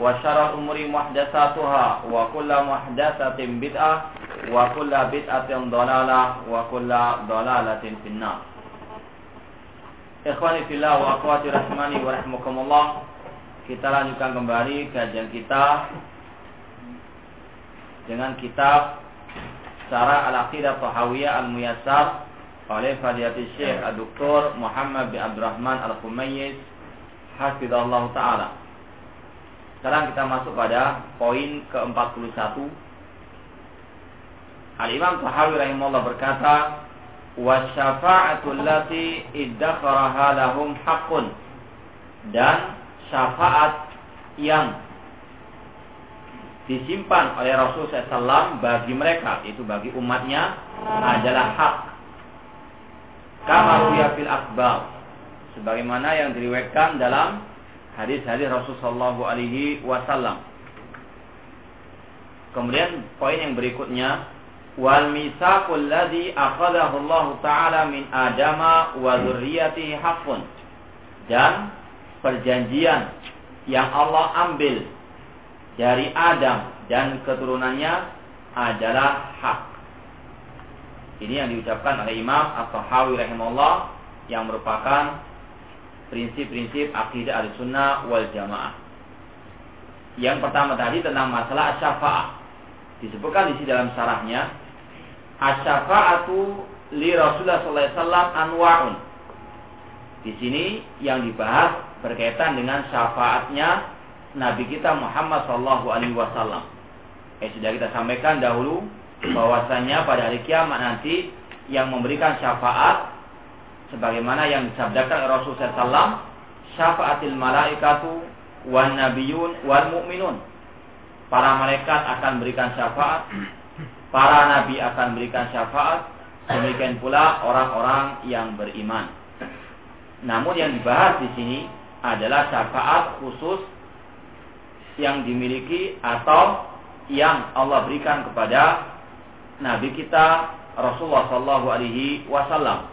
وشر الأمور محدثاتها وكل محدثة بدعة وكل بدعة ضلالة وكل ضلالة في النار Ikhwani fillah wa akhwati rahmani wa rahmukumullah Kita lanjutkan kembali kajian kita Dengan kitab Syarah Al-Aqidah Tahawiyah Al-Muyassar oleh Fadilatul Syekh Dr. Muhammad bin Abdurrahman Al-Khumayyiz Hafizallah Ta'ala Sekarang kita masuk pada poin ke-41. Al-Imam Tahawi rahimahullah berkata Wasyafa'atul lati iddakharaha lahum haqqun. Dan syafaat yang disimpan oleh Rasul SAW bagi mereka, itu bagi umatnya adalah hak. Kama ruya fil akbar. Sebagaimana yang diriwayatkan dalam hadis-hadis Rasulullah alaihi wasallam. Kemudian poin yang berikutnya wal misaqul ladzi akhadahu Allah taala min Adama wa dzurriyyatihi haqqun. Dan perjanjian yang Allah ambil dari Adam dan keturunannya adalah hak. Ini yang diucapkan oleh Imam At-Tahawi rahimahullah yang merupakan prinsip-prinsip akidah al-sunnah wal jamaah. Yang pertama tadi tentang masalah syafaat. Disebutkan di sini dalam syarahnya asy-syafa'atu li Rasulullah sallallahu alaihi wasallam anwa'un. Di sini yang dibahas berkaitan dengan syafaatnya Nabi kita Muhammad sallallahu alaihi wasallam. Eh sudah kita sampaikan dahulu bahwasanya pada hari kiamat nanti yang memberikan syafaat sebagaimana yang disabdakan Rasulullah SAW syafaatil malaikatu wan nabiyun wal mu'minun para malaikat akan berikan syafaat para nabi akan berikan syafaat demikian pula orang-orang yang beriman namun yang dibahas di sini adalah syafaat khusus yang dimiliki atau yang Allah berikan kepada Nabi kita Rasulullah Shallallahu Alaihi Wasallam.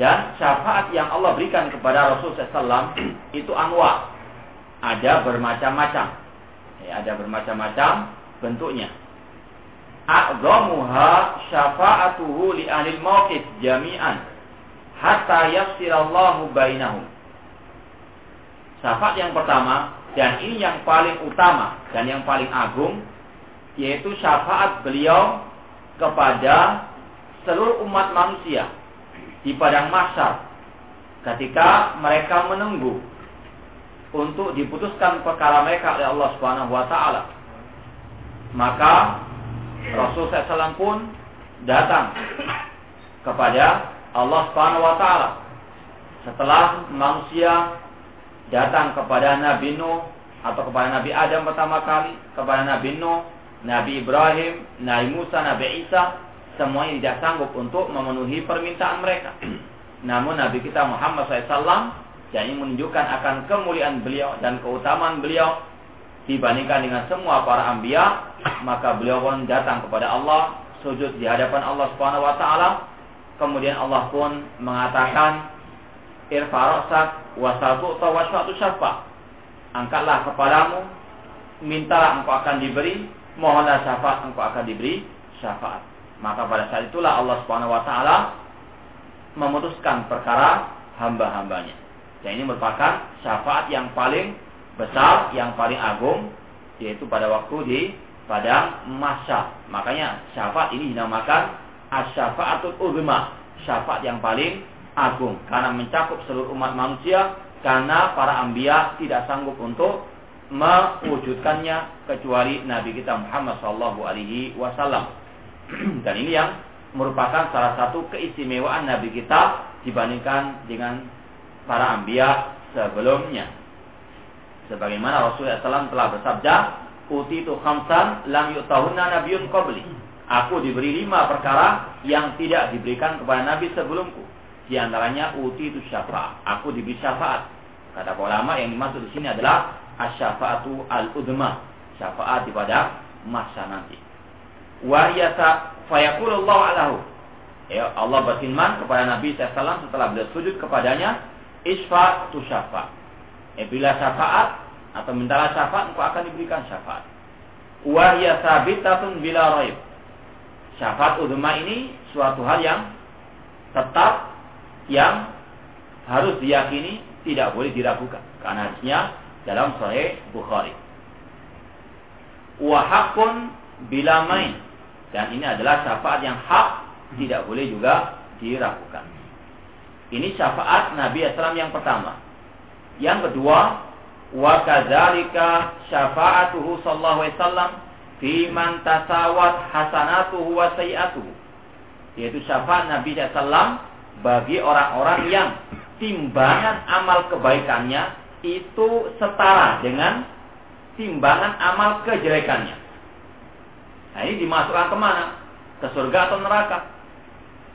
Dan syafaat yang Allah berikan kepada Rasulullah SAW itu anwa, ada bermacam-macam, ya, ada bermacam-macam bentuknya. A'zamuha syafa'atuhu li ahli mauqif jami'an hatta yafsirallahu bainahum. Syafaat yang pertama dan ini yang paling utama dan yang paling agung yaitu syafaat beliau kepada seluruh umat manusia di padang mahsyar ketika mereka menunggu untuk diputuskan perkara mereka oleh Allah Subhanahu wa taala. Maka Rasul SAW pun datang kepada Allah Subhanahu wa taala setelah manusia datang kepada Nabi Nuh atau kepada Nabi Adam pertama kali, kepada Nabi Nuh, Nabi Ibrahim, Nabi Musa, Nabi Isa, semuanya tidak sanggup untuk memenuhi permintaan mereka. Namun Nabi kita Muhammad SAW ini menunjukkan akan kemuliaan beliau dan keutamaan beliau dibandingkan dengan semua para ambia, maka beliau pun datang kepada Allah, sujud di hadapan Allah Subhanahu wa taala. Kemudian Allah pun mengatakan irfarosak wasatu tawasatu syafa. Angkatlah kepadamu, mintalah engkau akan diberi, mohonlah syafaat engkau akan diberi syafaat. Maka pada saat itulah Allah Subhanahu wa taala memutuskan perkara hamba-hambanya. Dan ini merupakan syafaat yang paling besar, yang paling agung yaitu pada waktu di padang mahsyar. Makanya syafaat ini dinamakan asyafaatul uzma, syafaat yang paling agung karena mencakup seluruh umat manusia karena para ambia tidak sanggup untuk mewujudkannya kecuali Nabi kita Muhammad Shallallahu Alaihi Wasallam. Dan ini yang merupakan salah satu keistimewaan Nabi kita dibandingkan dengan para ambia sebelumnya. Sebagaimana Rasulullah SAW telah bersabda, Uti itu khamsan lam yutahunna nabiyun qabli. Aku diberi lima perkara yang tidak diberikan kepada Nabi sebelumku. Di antaranya uti itu syafaat. Aku diberi syafaat. Kata ulama yang dimaksud di sini adalah asyafaatu al-udma. Syafaat di pada masa nanti. Wa yasa fayaqulullahu alahu. Ya, Allah berfirman kepada Nabi SAW setelah beliau sujud kepadanya, isfa tu syafaat. Eh, bila syafaat atau mintalah syafaat, engkau akan diberikan syafaat. Wahya sabitatun bila raib. Syafaat udma ini suatu hal yang tetap yang harus diyakini tidak boleh diragukan karena hadisnya dalam Sahih Bukhari. Wahakun bila main dan ini adalah syafaat yang hak tidak boleh juga diragukan. Ini syafaat Nabi Aslam yang pertama. Yang kedua, wa kadzalika syafa'atuhu sallallahu alaihi wasallam fi man tasawat hasanatuhu wa sayi'atuhu. Yaitu syafaat Nabi SAW bagi orang-orang yang timbangan amal kebaikannya itu setara dengan timbangan amal kejelekannya. Nah ini dimasukkan ke mana? Ke surga atau neraka?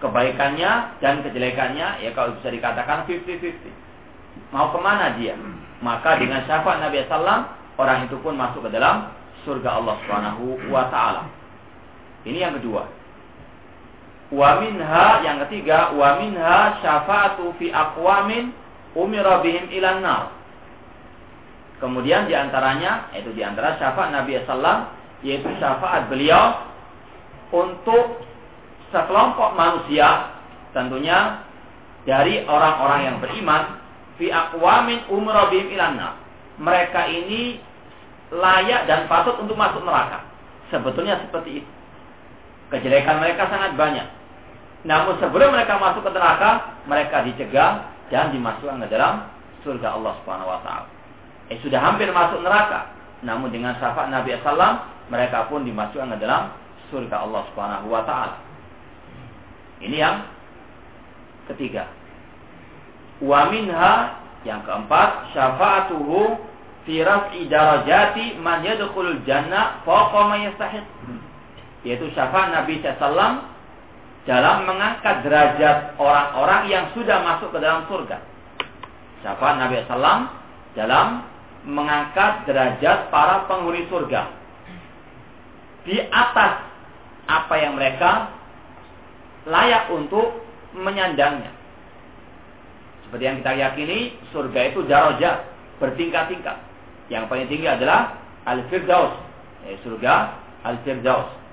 Kebaikannya dan kejelekannya ya kalau bisa dikatakan 50-50. Mau ke mana dia? Maka dengan syafaat Nabi SAW orang itu pun masuk ke dalam surga Allah Subhanahu wa taala. Ini yang kedua. Wa minha yang ketiga wa minha syafaatu fi aqwamin umira bihim ilan nar. Kemudian di antaranya yaitu di antara syafaat Nabi sallam yaitu syafaat beliau untuk sekelompok manusia tentunya dari orang-orang yang beriman fi aqwamin umira bihim ilan nar. Mereka ini layak dan patut untuk masuk neraka. Sebetulnya seperti itu. Kejelekan mereka sangat banyak. Namun sebelum mereka masuk ke neraka, mereka dicegah dan dimasukkan ke dalam surga Allah Subhanahu wa taala. Eh sudah hampir masuk neraka, namun dengan syafaat Nabi sallam mereka pun dimasukkan ke dalam surga Allah Subhanahu wa taala. Ini yang ketiga. Wa minha yang keempat syafaatuhu fi raf'i darajati man yadkhulul jannah fawqa ma yastahiq yaitu syafaat Nabi SAW dalam mengangkat derajat orang-orang yang sudah masuk ke dalam surga. Syafaat Nabi SAW dalam mengangkat derajat para penghuni surga di atas apa yang mereka layak untuk menyandangnya. Seperti yang kita yakini, surga itu darajat bertingkat-tingkat. Yang paling tinggi adalah Al-Firdaus, eh, surga Al-Firdaus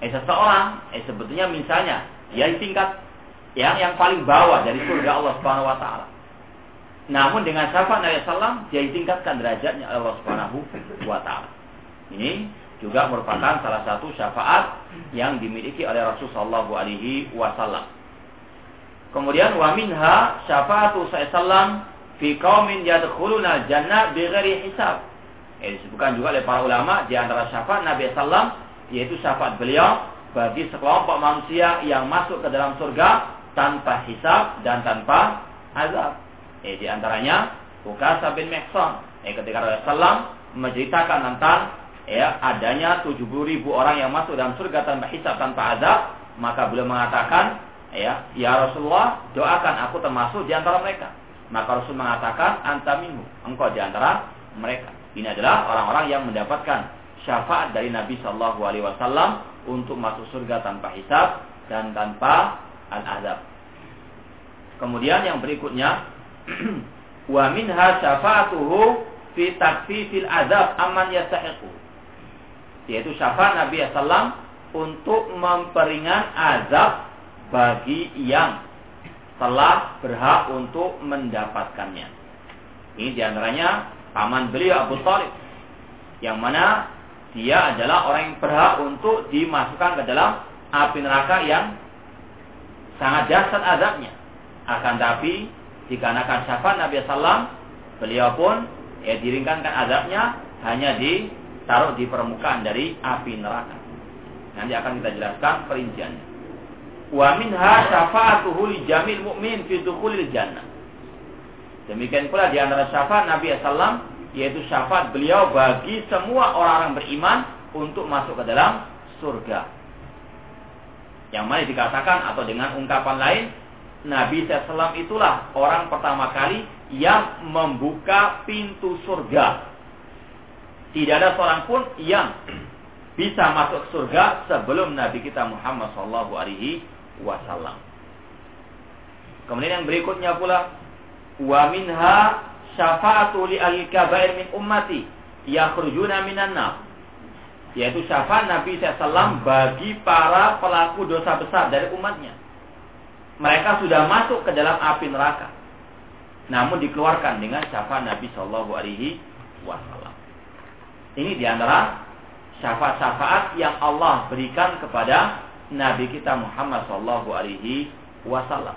eh seseorang eh sebetulnya misalnya ya tingkat yang yang paling bawah dari surga Allah Subhanahu wa taala. Namun dengan syafaat Nabi sallam dia tingkatkan derajatnya Allah Subhanahu wa taala. Ini juga merupakan salah satu syafaat yang dimiliki oleh Rasulullah Shallallahu alaihi wasallam. Kemudian wa minha syafaatu sallam fi qaumin yadkhuluna jannah bighairi hisab. Eh, disebutkan juga oleh para ulama di antara syafaat Nabi sallam yaitu syafaat beliau bagi sekelompok manusia yang masuk ke dalam surga tanpa hisab dan tanpa azab. Eh, di antaranya Ukasa bin Mekson. Eh, ketika Rasulullah menceritakan tentang ya adanya 70 ribu orang yang masuk dalam surga tanpa hisab tanpa azab, maka beliau mengatakan, ya, ya Rasulullah, doakan aku termasuk di antara mereka. Maka Rasul mengatakan, antaminmu, engkau di antara mereka. Ini adalah orang-orang yang mendapatkan syafaat dari Nabi Shallallahu Alaihi Wasallam untuk masuk surga tanpa hisab dan tanpa al-azab. Kemudian yang berikutnya wa minha syafaatuhu fi takfifil azab aman yastahiqu. Yaitu syafaat Nabi Sallam untuk memperingan azab bagi yang telah berhak untuk mendapatkannya. Ini di antaranya paman beliau Abu Talib Yang mana dia adalah orang yang berhak untuk dimasukkan ke dalam api neraka yang sangat dahsyat azabnya. Akan tapi dikarenakan syafaat Nabi Sallam, beliau pun ya diringankan azabnya hanya ditaruh di permukaan dari api neraka. Nanti akan kita jelaskan perinciannya. Wa minha syafa'atuhu li jamil mu'min fi dukhulil jannah. Demikian pula di antara syafaat Nabi Sallam yaitu syafaat beliau bagi semua orang-orang beriman untuk masuk ke dalam surga. Yang mana dikatakan atau dengan ungkapan lain, Nabi SAW itulah orang pertama kali yang membuka pintu surga. Tidak ada seorang pun yang bisa masuk surga sebelum Nabi kita Muhammad Sallallahu Alaihi Wasallam. Kemudian yang berikutnya pula, wa minha syafa'atu li ahli kabair min ummati yakhrujuna minan nar yaitu syafaat Nabi SAW bagi para pelaku dosa besar dari umatnya. Mereka sudah masuk ke dalam api neraka. Namun dikeluarkan dengan syafaat Nabi Shallallahu Alaihi Wasallam. Ini di antara syafaat-syafaat yang Allah berikan kepada Nabi kita Muhammad Shallallahu Alaihi Wasallam.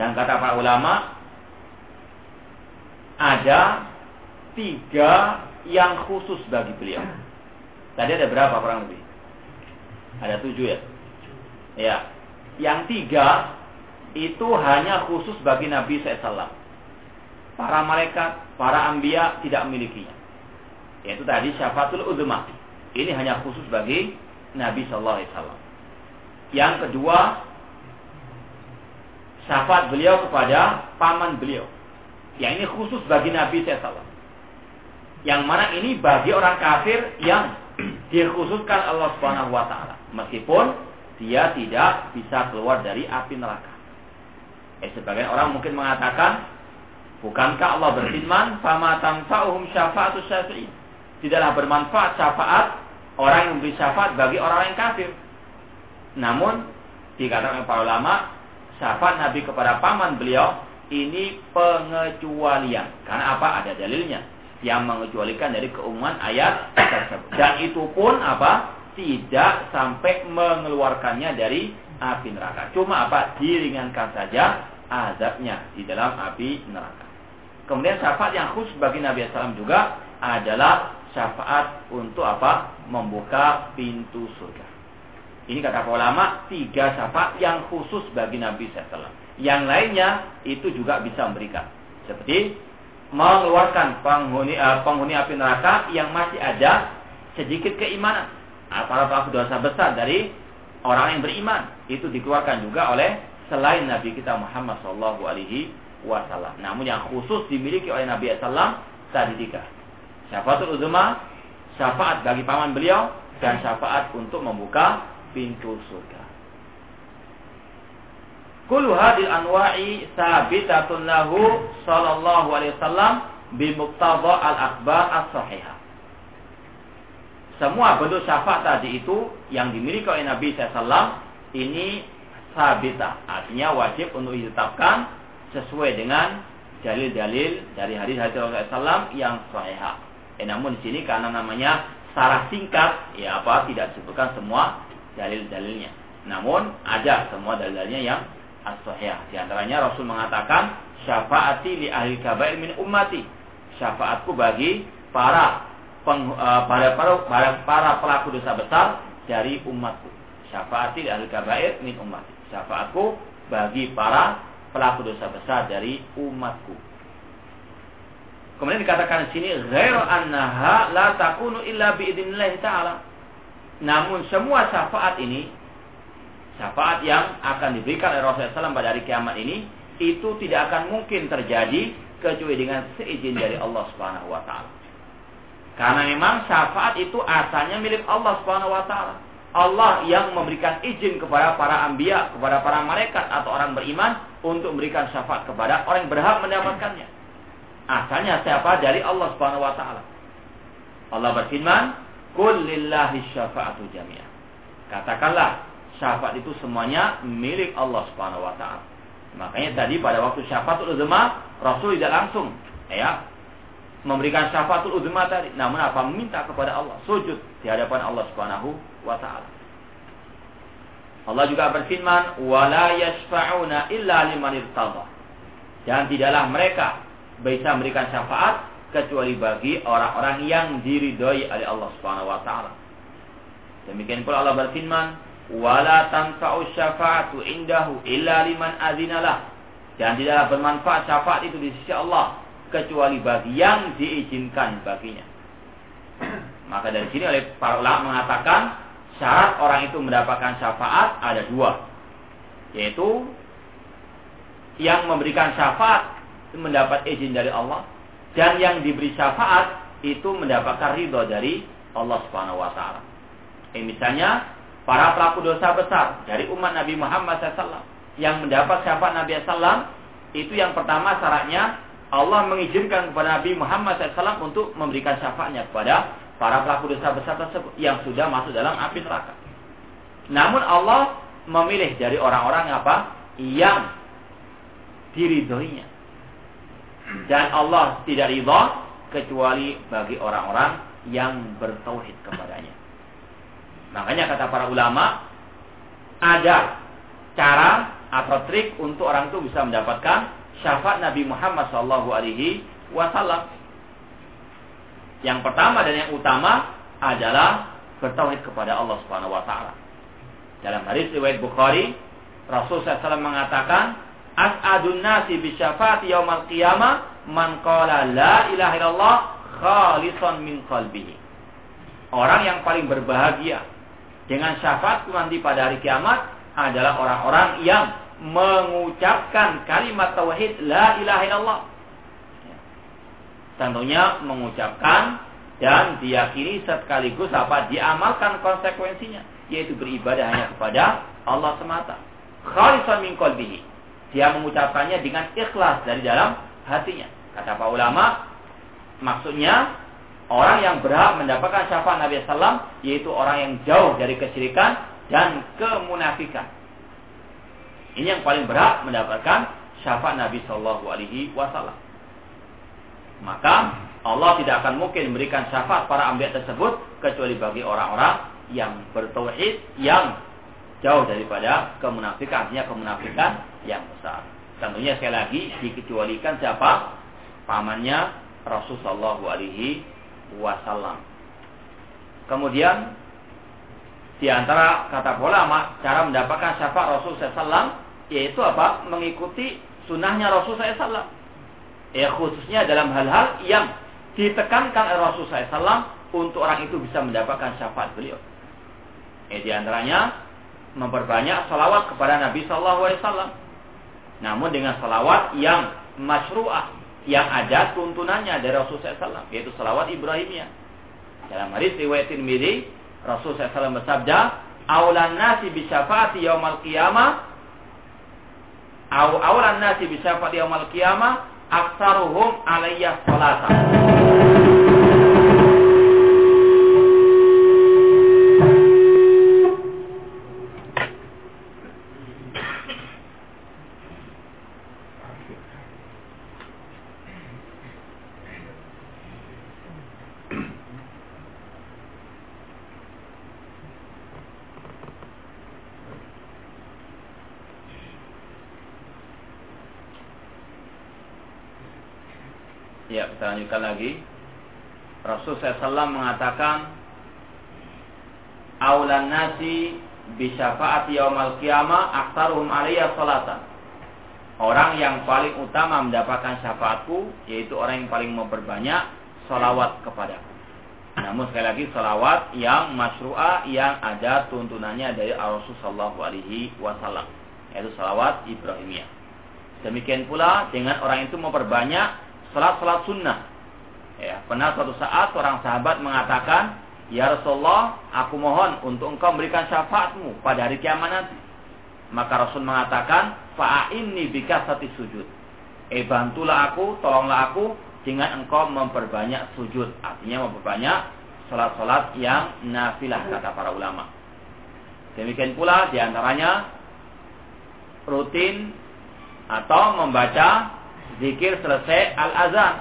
Dan kata para ulama, ada tiga yang khusus bagi beliau. Tadi ada berapa kurang lebih? Ada tujuh ya? Ya. Yang tiga itu hanya khusus bagi Nabi SAW. Para malaikat, para ambia tidak memilikinya. Yaitu tadi syafaatul udhma. Ini hanya khusus bagi Nabi SAW. Yang kedua, syafaat beliau kepada paman beliau. Yang ini khusus bagi Nabi SAW. Yang mana ini bagi orang kafir yang dikhususkan Allah Subhanahu wa taala. Meskipun dia tidak bisa keluar dari api neraka. Eh, sebagian orang mungkin mengatakan, bukankah Allah berfirman, "Fama tanfa'uhum syafa'atu syafi'in." Tidaklah bermanfaat syafaat orang yang memberi syafaat bagi orang yang kafir. Namun dikatakan para ulama, syafaat Nabi kepada paman beliau ini pengecualian. Karena apa? Ada dalilnya yang mengecualikan dari keumuman ayat tersebut. Dan itu pun apa? Tidak sampai mengeluarkannya dari api neraka. Cuma apa? Diringankan saja azabnya di dalam api neraka. Kemudian syafaat yang khusus bagi Nabi SAW juga adalah syafaat untuk apa? Membuka pintu surga. Ini kata ulama tiga syafaat yang khusus bagi Nabi SAW. Yang lainnya itu juga bisa memberikan. Seperti mengeluarkan penghuni, uh, penghuni api neraka yang masih ada sedikit keimanan. Para pelaku dosa besar dari orang yang beriman itu dikeluarkan juga oleh selain Nabi kita Muhammad Shallallahu Alaihi Wasallam. Namun yang khusus dimiliki oleh Nabi Sallam tadi tiga. Syafaatul uzma, syafaat bagi paman beliau dan syafaat untuk membuka pintu surga. Kullu hadil anwa'i sabitatun lahu sallallahu alaihi wasallam bi muqtada al-akhbar as-sahihah. Semua bentuk syafaat tadi itu yang dimiliki oleh Nabi SAW ini sabita, artinya wajib untuk ditetapkan sesuai dengan dalil-dalil dari hadis-hadis Rasulullah SAW yang sahihah. Eh, namun di sini karena namanya sarah singkat, ya apa tidak disebutkan semua dalil-dalilnya. Namun ada semua dalil-dalilnya yang as-sahih. Di antaranya Rasul mengatakan syafaati li ahli kabair min ummati. Syafaatku bagi para peng, uh, para, para, para, para pelaku dosa besar dari umatku. Syafaati li ahli kabair min ummati. Syafaatku bagi para pelaku dosa besar dari umatku. Kemudian dikatakan di sini ghairu annaha la takunu illa bi idznillah taala. Namun semua syafaat ini syafaat yang akan diberikan oleh Rasulullah SAW pada hari kiamat ini itu tidak akan mungkin terjadi kecuali dengan seizin dari Allah Subhanahu wa taala. Karena memang syafaat itu asalnya milik Allah Subhanahu wa taala. Allah yang memberikan izin kepada para ambia, kepada para malaikat atau orang beriman untuk memberikan syafaat kepada orang yang berhak mendapatkannya. Asalnya siapa? Dari Allah Subhanahu wa taala. Allah berfirman, "Qul lillahi syafa'atu jami'ah." Katakanlah, syafaat itu semuanya milik Allah Subhanahu wa taala. Makanya tadi pada waktu syafaatul uzma Rasul tidak langsung ya memberikan syafaatul uzma tadi. Namun apa? Meminta kepada Allah, sujud di hadapan Allah Subhanahu wa taala. Allah juga berfirman, "Wala yashfa'una illa liman irtada." Dan tidaklah mereka bisa memberikan syafaat kecuali bagi orang-orang yang diridhoi oleh Allah Subhanahu wa taala. Demikian pula Allah berfirman, "Wala tanfa'u syafa'atu indahu illa liman adzinalah." Dan tidaklah bermanfaat syafaat itu di sisi Allah kecuali bagi yang diizinkan baginya. Maka dari sini oleh para ulama mengatakan syarat orang itu mendapatkan syafaat ada dua, yaitu yang memberikan syafaat mendapat izin dari Allah dan yang diberi syafaat itu mendapatkan ridho dari Allah Subhanahu wa taala. Eh, misalnya para pelaku dosa besar dari umat Nabi Muhammad SAW yang mendapat syafaat Nabi SAW itu yang pertama syaratnya Allah mengizinkan kepada Nabi Muhammad SAW untuk memberikan syafaatnya kepada para pelaku dosa besar tersebut yang sudah masuk dalam api neraka. Namun Allah memilih dari orang-orang apa yang diridhoinya. Dan Allah tidak ridha kecuali bagi orang-orang yang bertauhid kepadanya. Makanya kata para ulama ada cara atau trik untuk orang itu bisa mendapatkan syafaat Nabi Muhammad Wasallam. Yang pertama dan yang utama adalah bertauhid kepada Allah Subhanahu Wa Taala. Dalam hadis riwayat Bukhari, Rasul SAW mengatakan, As'adun nasi bisyafaati yaumal qiyamah man qala la ilaha illallah khalisan min qalbihi. Orang yang paling berbahagia dengan syafaat nanti pada hari kiamat adalah orang-orang yang mengucapkan kalimat tauhid la ilaha illallah. Tentunya mengucapkan dan diyakini sekaligus apa diamalkan konsekuensinya yaitu beribadah hanya kepada Allah semata. Khalisan min qalbihi. Dia mengucapkannya dengan ikhlas dari dalam hatinya. Kata para ulama, maksudnya orang yang berhak mendapatkan syafaat Nabi Sallam yaitu orang yang jauh dari kesyirikan dan kemunafikan. Ini yang paling berhak mendapatkan syafaat Nabi Shallallahu Alaihi Wasallam. Maka Allah tidak akan mungkin memberikan syafaat para ambiat tersebut kecuali bagi orang-orang yang bertauhid yang jauh daripada kemunafikan, artinya kemunafikan yang besar. Tentunya sekali lagi dikecualikan siapa? Pamannya Rasulullah Shallallahu Alaihi Wasallam. Kemudian di antara kata ulama cara mendapatkan syafaat Rasul SAW yaitu apa? Mengikuti sunnahnya Rasul SAW. Ya khususnya dalam hal-hal yang ditekankan oleh Rasul SAW untuk orang itu bisa mendapatkan syafaat beliau. Eh di antaranya memperbanyak salawat kepada Nabi SAW. Namun dengan salawat yang masyru'ah, yang ada tuntunannya dari Rasul SAW, yaitu salawat Ibrahimiyah. Dalam hadis riwayat Tirmidzi, Rasul SAW bersabda, "Aulan nasi bisyafaati yaumal qiyamah Aw awalan nasi bisa pada yaumul qiyamah aktsaruhum alayya salatan. Ya, kita lanjutkan lagi. Rasul SAW mengatakan, Aulan nasi bisyafaati yaumal qiyamah aktaruhum alaiya salatan. Orang yang paling utama mendapatkan syafaatku yaitu orang yang paling memperbanyak salawat kepadaku. Namun sekali lagi salawat yang masyru'ah yang ada tuntunannya dari Rasul Sallallahu Alaihi Wasallam yaitu salawat Ibrahimiyah. Demikian pula dengan orang itu memperbanyak salat-salat sunnah. Ya, pernah suatu saat seorang sahabat mengatakan, Ya Rasulullah, aku mohon untuk engkau memberikan syafaatmu pada hari kiamat nanti. Maka Rasul mengatakan, Fa'inni bika sati sujud. Eh bantulah aku, tolonglah aku dengan engkau memperbanyak sujud. Artinya memperbanyak salat-salat yang nafilah kata para ulama. Demikian pula di antaranya rutin atau membaca zikir selesai al-azan.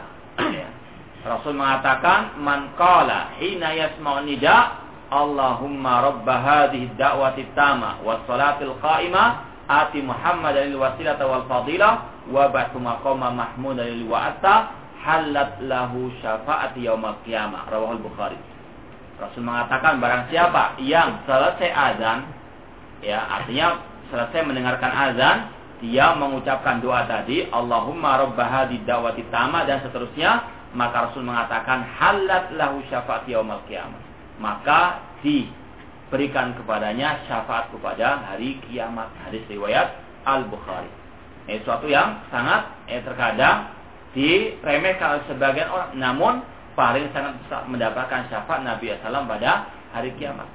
Ya. Rasul mengatakan man qala hina yasma'u nida Allahumma rabb hadhihi da'wati tama was salatil qa'imah ati Muhammad lil wasilata wal fadilah wa ba'tu maqama mahmud lil wa'ata halat lahu syafaati yaumil qiyamah rawahul bukhari Rasul mengatakan barang siapa yang selesai azan ya artinya selesai mendengarkan azan dia mengucapkan doa tadi Allahumma rabb hadhihi da'wati tama dan seterusnya maka Rasul mengatakan halat lahu syafaat yaumil qiyamah. Maka diberikan kepadanya syafaat kepada hari kiamat. Hadis riwayat Al-Bukhari. Ini suatu yang sangat eh, terkadang diremehkan oleh sebagian orang. Namun paling sangat bisa mendapatkan syafaat Nabi SAW pada hari kiamat.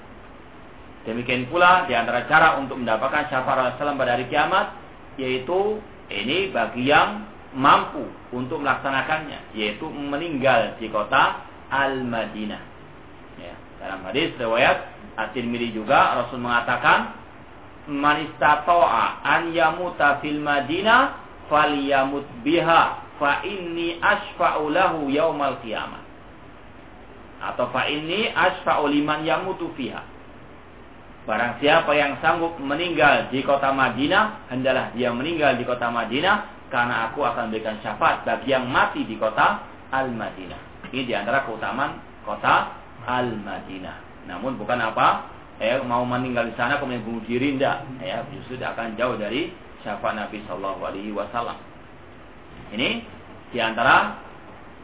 Demikian pula di antara cara untuk mendapatkan syafaat Rasulullah pada hari kiamat yaitu ini bagi yang mampu untuk melaksanakannya yaitu meninggal di kota Al-Madinah. Ya, dalam hadis riwayat At-Tirmidzi juga Rasul mengatakan man istata'a an yamuta fil Madinah falyamut biha fa inni asfa'u lahu yaumal qiyamah. Atau fa inni asfa'u liman yamutu fiha. Barang siapa yang sanggup meninggal di kota Madinah, hendalah dia meninggal di kota Madinah karena aku akan berikan syafaat bagi yang mati di kota Al-Madinah. Ini di antara keutamaan kota Al-Madinah. Namun bukan apa, eh, mau meninggal di sana kemudian bunuh diri tidak, ya justru akan jauh dari syafaat Nabi Shallallahu Alaihi Wasallam. Ini di antara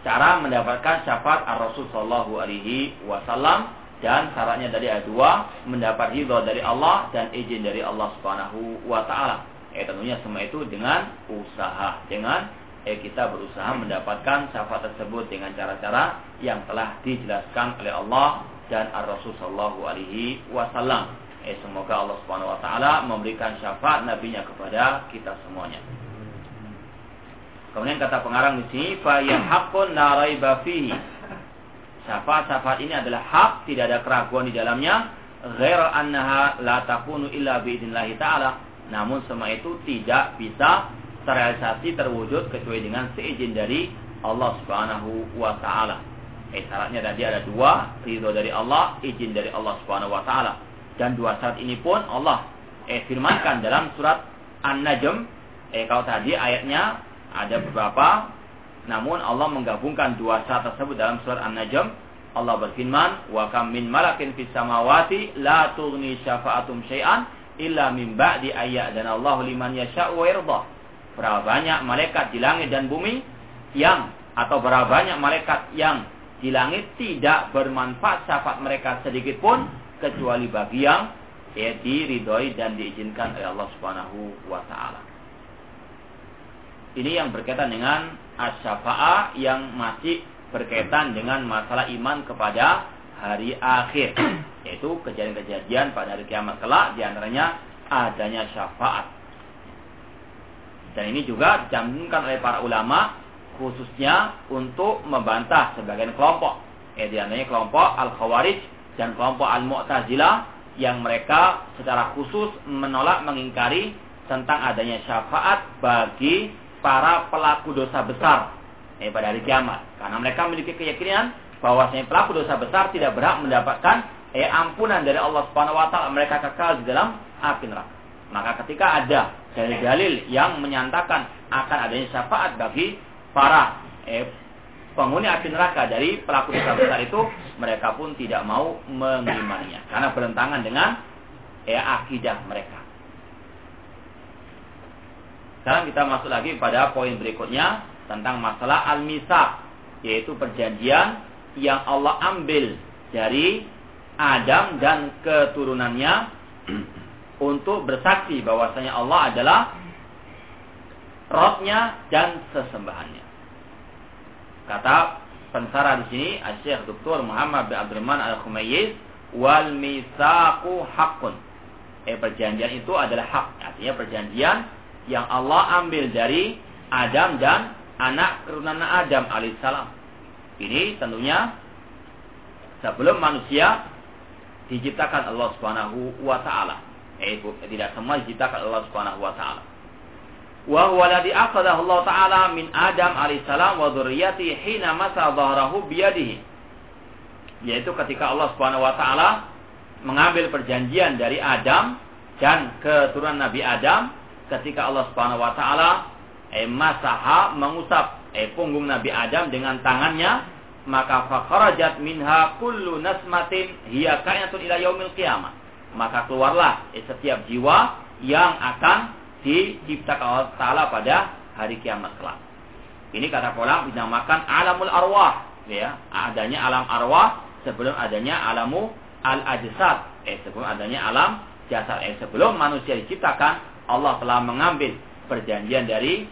cara mendapatkan syafaat Ar Rasul Shallallahu Alaihi Wasallam dan syaratnya dari ada dua mendapat ridho dari Allah dan izin dari Allah Subhanahu Wa Taala. Eh tentunya semua itu dengan usaha, dengan eh kita berusaha mendapatkan syafaat tersebut dengan cara-cara yang telah dijelaskan oleh Allah dan Ar-Rasul sallallahu alaihi wasallam. Eh semoga Allah Subhanahu wa taala memberikan syafaat nabinya kepada kita semuanya. Kemudian kata pengarang di sini fa haqqun la raiba fihi. Syafaat-syafaat ini adalah hak, tidak ada keraguan di dalamnya. Ghair annaha la takunu illa ta'ala namun semua itu tidak bisa terrealisasi terwujud kecuali dengan seizin dari Allah Subhanahu wa taala. Eh syaratnya tadi ada dua, ridho dari Allah, izin dari Allah Subhanahu wa taala. Dan dua syarat ini pun Allah eh firmankan dalam surat An-Najm. Eh kalau tadi ayatnya ada beberapa namun Allah menggabungkan dua syarat tersebut dalam surat An-Najm. Allah berfirman, "Wa kam min malakin fis samawati la tughni syafa'atum syai'an illa min ba'di dan Allah liman yasha'u wa yarda. Berapa banyak malaikat di langit dan bumi yang atau berapa banyak malaikat yang di langit tidak bermanfaat syafaat mereka sedikit pun kecuali bagi yang ya diridhoi dan diizinkan oleh Allah Subhanahu wa taala. Ini yang berkaitan dengan asy yang masih berkaitan dengan masalah iman kepada hari akhir. Yaitu kejadian-kejadian pada hari kiamat kelak di antaranya adanya syafaat. Dan ini juga dicantumkan oleh para ulama khususnya untuk membantah sebagian kelompok. Eh di antaranya kelompok al khawarij dan kelompok al mu'tazilah yang mereka secara khusus menolak mengingkari tentang adanya syafaat bagi para pelaku dosa besar eh, pada hari kiamat karena mereka memiliki keyakinan bahwasanya pelaku dosa besar tidak berhak mendapatkan eh, ampunan dari Allah Subhanahu wa taala, mereka kekal di dalam api neraka. Maka ketika ada dalil-dalil yang menyatakan akan adanya syafaat bagi para eh, penghuni api neraka dari pelaku dosa besar itu, mereka pun tidak mau mengimaninya karena bertentangan dengan eh, akidah mereka. Sekarang kita masuk lagi pada poin berikutnya tentang masalah al-misaq yaitu perjanjian yang Allah ambil dari Adam dan keturunannya untuk bersaksi bahwasanya Allah adalah rohnya dan sesembahannya. Kata pensara di sini Syekh Dr. Muhammad bin Abdurrahman Al-Khumayyiz wal misaqu haqqun. Eh perjanjian itu adalah hak. Artinya perjanjian yang Allah ambil dari Adam dan anak keturunan Adam alaihissalam. Ini tentunya sebelum manusia diciptakan Allah Subhanahu wa taala. Eh, tidak semua diciptakan Allah Subhanahu wa taala. wa huwa alladhi akhadahu Allah taala min Adam alaihissalam wa dzurriyyati hina masa dhahrahu biyadihi yaitu ketika Allah Subhanahu wa taala mengambil perjanjian dari Adam dan keturunan Nabi Adam ketika Allah Subhanahu wa taala eh, masaha mengusap eh, punggung Nabi Adam dengan tangannya maka fakharajat minha kullu nasmatin hiya kainatun ila yaumil qiyamah maka keluarlah eh, setiap jiwa yang akan diciptakan Allah Taala pada hari kiamat kelak. Ini kata pola dinamakan alamul arwah, ya. Adanya alam arwah sebelum adanya alamu al ajsad, eh sebelum adanya alam jasad. Eh sebelum manusia diciptakan, Allah telah mengambil perjanjian dari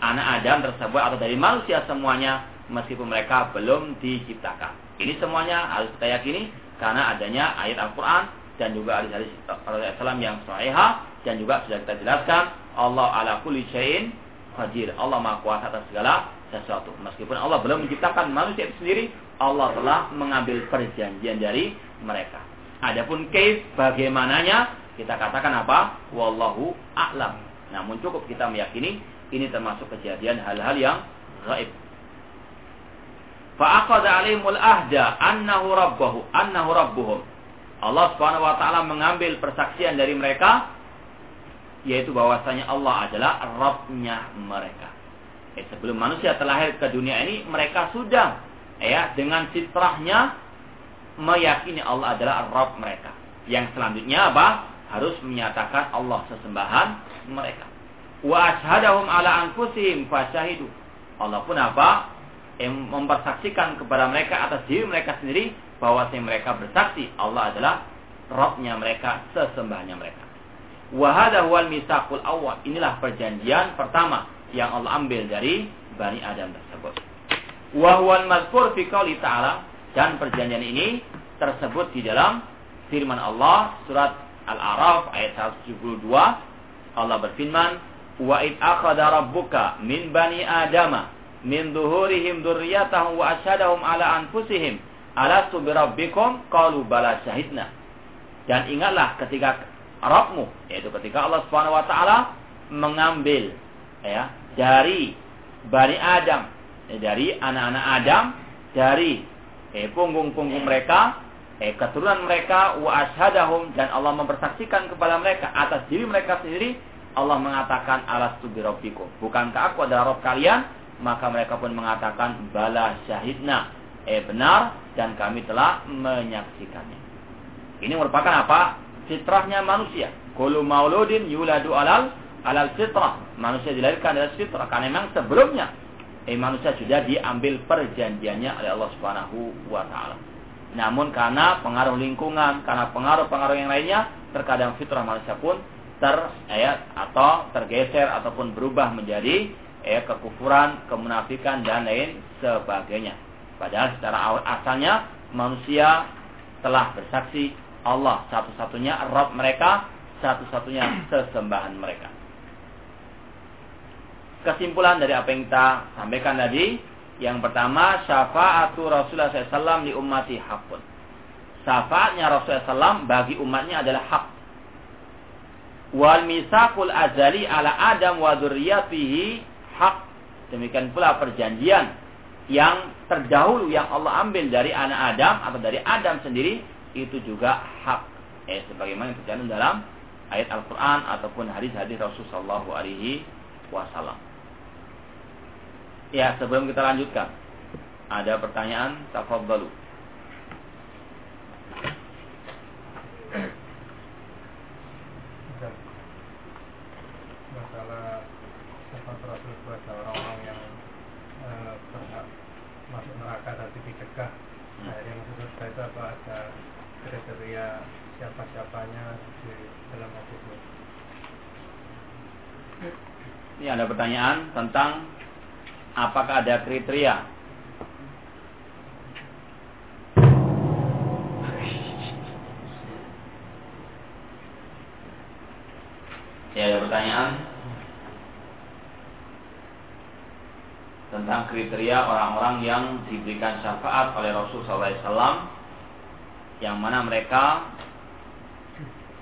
anak Adam tersebut atau dari manusia semuanya meskipun mereka belum diciptakan. Ini semuanya harus kita yakini karena adanya ayat Al-Qur'an dan juga hadis-hadis Rasulullah yang sahihah dan juga sudah kita jelaskan Allah ala kulli syai'in qadir. Allah Maha kuasa atas segala sesuatu. Meskipun Allah belum menciptakan manusia itu sendiri, Allah telah mengambil perjanjian dari mereka. Adapun case bagaimananya kita katakan apa? Wallahu a'lam. Namun cukup kita meyakini ini termasuk kejadian hal-hal yang gaib. Fa'aqada alaihimul ahda annahu rabbahu annahu rabbuhum. Allah Subhanahu wa taala mengambil persaksian dari mereka yaitu bahwasanya Allah adalah Rabbnya mereka. Eh, sebelum manusia terlahir ke dunia ini, mereka sudah ya dengan fitrahnya meyakini Allah adalah Rabb mereka. Yang selanjutnya apa? Harus menyatakan Allah sesembahan mereka. Wa ashadahum ala anfusihim fasyahidu. Allah pun apa? Yang mempersaksikan kepada mereka atas diri mereka sendiri bahwa mereka bersaksi Allah adalah Rabbnya mereka, sesembahannya mereka. Wahada wal misakul awal. Inilah perjanjian pertama yang Allah ambil dari Bani Adam tersebut. Wahwal mazkur fi ta'ala. Dan perjanjian ini tersebut di dalam firman Allah surat Al-A'raf ayat 172. Allah berfirman, "Wa id akhadha rabbuka min bani adama min duhurihim dzurriyyatahum wa asyhadahum ala anfusihim alastu bi rabbikum qalu bala syahidna." Dan ingatlah ketika Rabbmu yaitu ketika Allah Subhanahu wa taala mengambil ya dari Bani Adam dari anak-anak Adam dari eh, punggung-punggung mereka eh, keturunan mereka wa ashadahum dan Allah mempersaksikan kepada mereka atas diri mereka sendiri Allah mengatakan alastu birabbikum bukankah aku adalah Rabb kalian maka mereka pun mengatakan bala syahidna eh benar dan kami telah menyaksikannya ini merupakan apa fitrahnya manusia. Kullu mauludin yuladu alal alal fitrah. Manusia dilahirkan dari fitrah karena memang sebelumnya eh manusia sudah diambil perjanjiannya oleh Allah Subhanahu wa taala. Namun karena pengaruh lingkungan, karena pengaruh-pengaruh yang lainnya, terkadang fitrah manusia pun ter ya, atau tergeser ataupun berubah menjadi ya, kekufuran, kemunafikan dan lain sebagainya. Padahal secara asalnya manusia telah bersaksi Allah satu-satunya Rabb mereka, satu-satunya sesembahan mereka. Kesimpulan dari apa yang kita sampaikan tadi, yang pertama syafaatu Rasulullah SAW di ummati hakun. Syafaatnya Rasulullah SAW bagi umatnya adalah hak. Wal misakul azali ala Adam wa dzurriyyatihi hak. Demikian pula perjanjian yang terdahulu yang Allah ambil dari anak Adam atau dari Adam sendiri itu juga hak eh sebagaimana tercantum dalam ayat Al-Qur'an ataupun hadis-hadis Rasulullah sallallahu alaihi wasallam. Ya, sebelum kita lanjutkan, ada pertanyaan tafadhalu. masalah sifat Rasul buat orang-orang yang uh, masuk neraka tapi dicegah. Nah, yang maksud saya itu apa ada kriteria siapa-siapanya di dalam hadis ini. Ini ada pertanyaan tentang apakah ada kriteria Ya ada pertanyaan tentang kriteria orang-orang yang diberikan syafaat oleh Rasul SAW yang mana mereka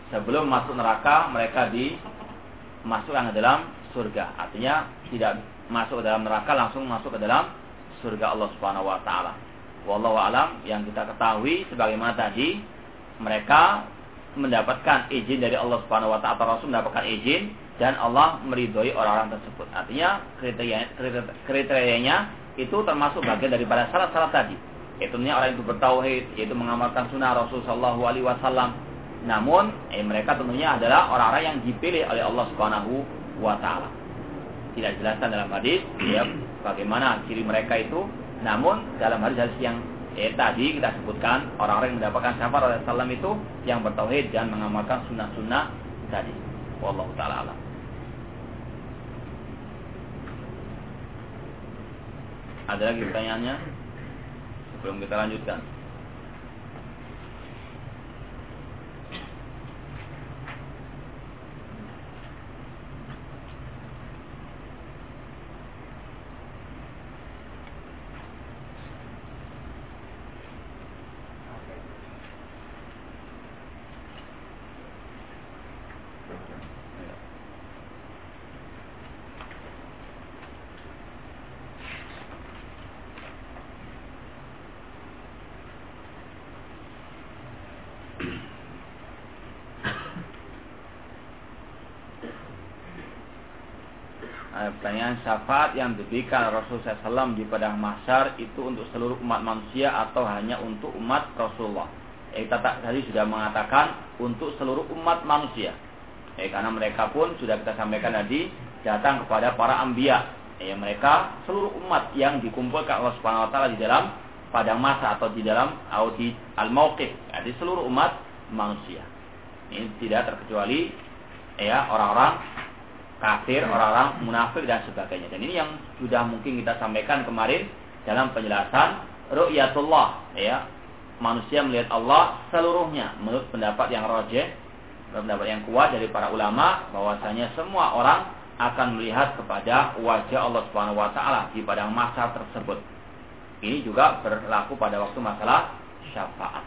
sebelum masuk neraka mereka dimasukkan ke dalam surga. Artinya tidak masuk ke dalam neraka langsung masuk ke dalam surga Allah Subhanahu wa taala. Wallahu alam yang kita ketahui sebagaimana tadi mereka mendapatkan izin dari Allah Subhanahu wa taala atau Rasul mendapatkan izin dan Allah meridhoi orang-orang tersebut. Artinya kriteria kriterianya itu termasuk bagian daripada syarat-syarat tadi. Yaitu orang itu bertauhid, yaitu mengamalkan sunnah Rasul Shallallahu Alaihi Wasallam. Namun, eh, mereka tentunya adalah orang-orang yang dipilih oleh Allah Subhanahu Wa Taala. Tidak dijelaskan dalam hadis, ya, bagaimana ciri mereka itu. Namun dalam hadis-hadis yang eh, tadi kita sebutkan orang-orang yang mendapatkan syafaat oleh Salam itu yang bertauhid dan mengamalkan sunnah-sunnah tadi. Wallahu taala alam. Ada lagi pertanyaannya? Sebelum kita lanjutkan. Pertanyaan syafaat yang diberikan Rasulullah SAW di padang mahsyar itu untuk seluruh umat manusia atau hanya untuk umat Rasulullah? Eh, kita tadi sudah mengatakan untuk seluruh umat manusia. Eh, karena mereka pun sudah kita sampaikan tadi datang kepada para ambia. Eh, mereka seluruh umat yang dikumpulkan Allah Subhanahu Wa Taala di dalam padang masa atau di dalam audi al mauqif jadi seluruh umat manusia. Ini tidak terkecuali ya orang-orang kafir, orang-orang munafik dan sebagainya. Dan ini yang sudah mungkin kita sampaikan kemarin dalam penjelasan ru'yatullah ya. Manusia melihat Allah seluruhnya menurut pendapat yang rojeh, pendapat yang kuat dari para ulama bahwasanya semua orang akan melihat kepada wajah Allah Subhanahu wa taala di padang masa tersebut. Ini juga berlaku pada waktu masalah syafaat.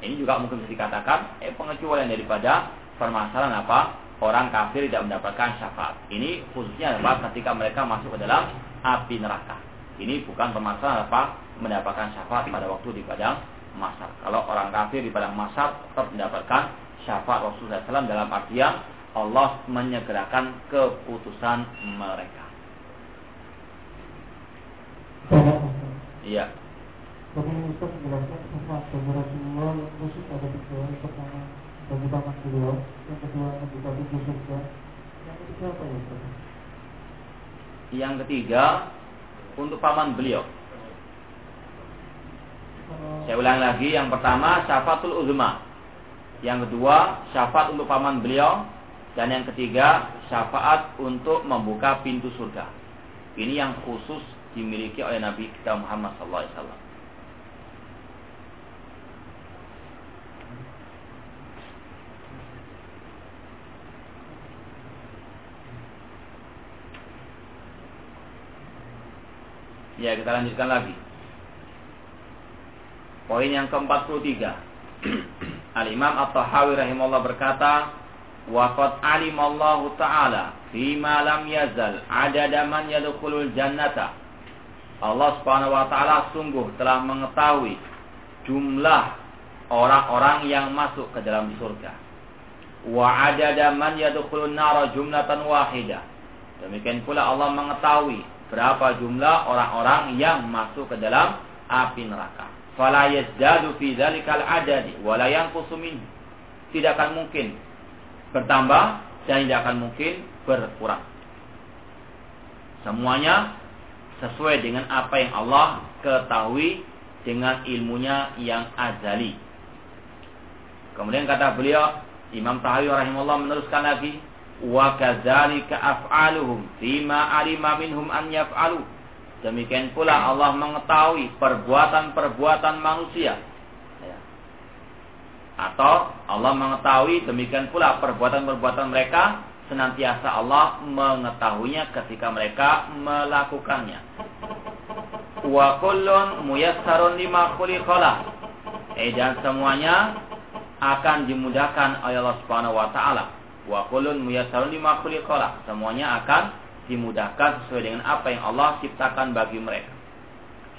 Ini juga mungkin bisa dikatakan eh, pengecualian daripada permasalahan apa? Orang kafir tidak mendapatkan syafaat. Ini khususnya adalah ketika mereka masuk ke dalam api neraka. Ini bukan permasalahan apa mendapatkan syafaat pada waktu di padang masar. Kalau orang kafir di padang masar tetap mendapatkan syafaat Rasulullah SAW dalam artian Allah menyegerakan keputusan mereka. Iya. Bagaimana Ustaz menjelaskan syafaat Rasulullah khusus ada di pertama bagi paman beliau yang kedua membuka pintu surga yang ketiga apa ya yang ketiga untuk paman beliau. Saya ulang lagi yang pertama syafatul uzma. Yang kedua syafaat untuk paman beliau. Dan yang ketiga syafaat untuk membuka pintu surga. Ini yang khusus dimiliki oleh Nabi kita Muhammad SAW Ya, kita lanjutkan lagi. Poin yang ke-43. Al-Imam At-Tahawi rahimahullah berkata, "Wa qad alimallahu ta'ala ma lam yazal adada man jannata." Allah Subhanahu wa taala sungguh telah mengetahui jumlah orang-orang yang masuk ke dalam surga. Wa adada man yadkhulun nar jumlatan wahidah. Demikian pula Allah mengetahui berapa jumlah orang-orang yang masuk ke dalam api neraka. Fala yazdadu fi dzalikal adadi wa la Tidak akan mungkin bertambah dan tidak akan mungkin berkurang. Semuanya sesuai dengan apa yang Allah ketahui dengan ilmunya yang azali. Kemudian kata beliau, Imam Tahawi rahimahullah meneruskan lagi, wa kadzalika af'aluhum fima alima minhum an yaf'alu. Demikian pula Allah mengetahui perbuatan-perbuatan manusia. Ya. atau Allah mengetahui demikian pula perbuatan-perbuatan mereka senantiasa Allah mengetahuinya ketika mereka melakukannya. Wa kullun muyassarun lima khuliqalah. Eh dan semuanya akan dimudahkan oleh Allah Subhanahu wa taala Wa kullun muyassarun lima khuliqala. Semuanya akan dimudahkan sesuai dengan apa yang Allah ciptakan bagi mereka.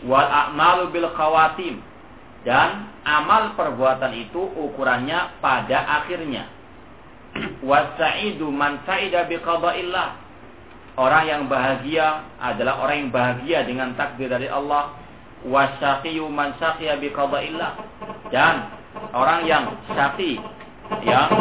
Wal a'malu bil khawatim dan amal perbuatan itu ukurannya pada akhirnya. Wasa'idu man sa'ida bi. Orang yang bahagia adalah orang yang bahagia dengan takdir dari Allah. Wasaqiyu man saqiya bi. Dan orang yang syaqi yang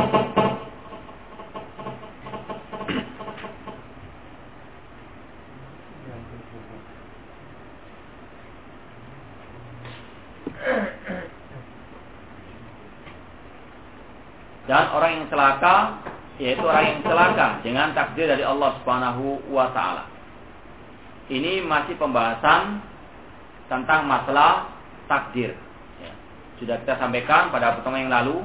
dan orang yang celaka yaitu orang yang celaka dengan takdir dari Allah Subhanahu wa taala. Ini masih pembahasan tentang masalah takdir. Ya. Sudah kita sampaikan pada pertemuan yang lalu.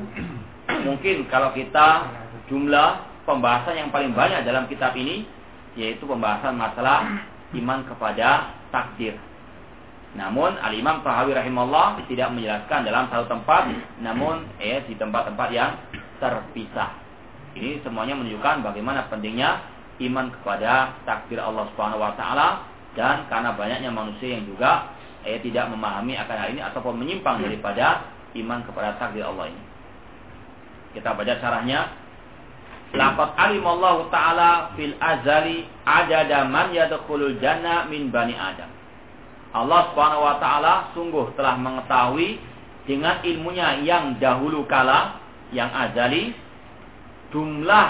Mungkin kalau kita jumlah pembahasan yang paling banyak dalam kitab ini yaitu pembahasan masalah iman kepada takdir. Namun Al-Imam Tahawi rahimahullah tidak menjelaskan dalam satu tempat, namun eh di tempat-tempat yang terpisah. Ini semuanya menunjukkan bagaimana pentingnya iman kepada takdir Allah Subhanahu wa taala dan karena banyaknya manusia yang juga eh, tidak memahami akan hal ini ataupun menyimpang daripada iman kepada takdir Allah ini. Kita baca caranya. Laqad alimallahu taala fil azali adada man yadkhulul jannah min bani Adam. Allah Subhanahu wa taala sungguh telah mengetahui dengan ilmunya yang dahulu kala yang azali jumlah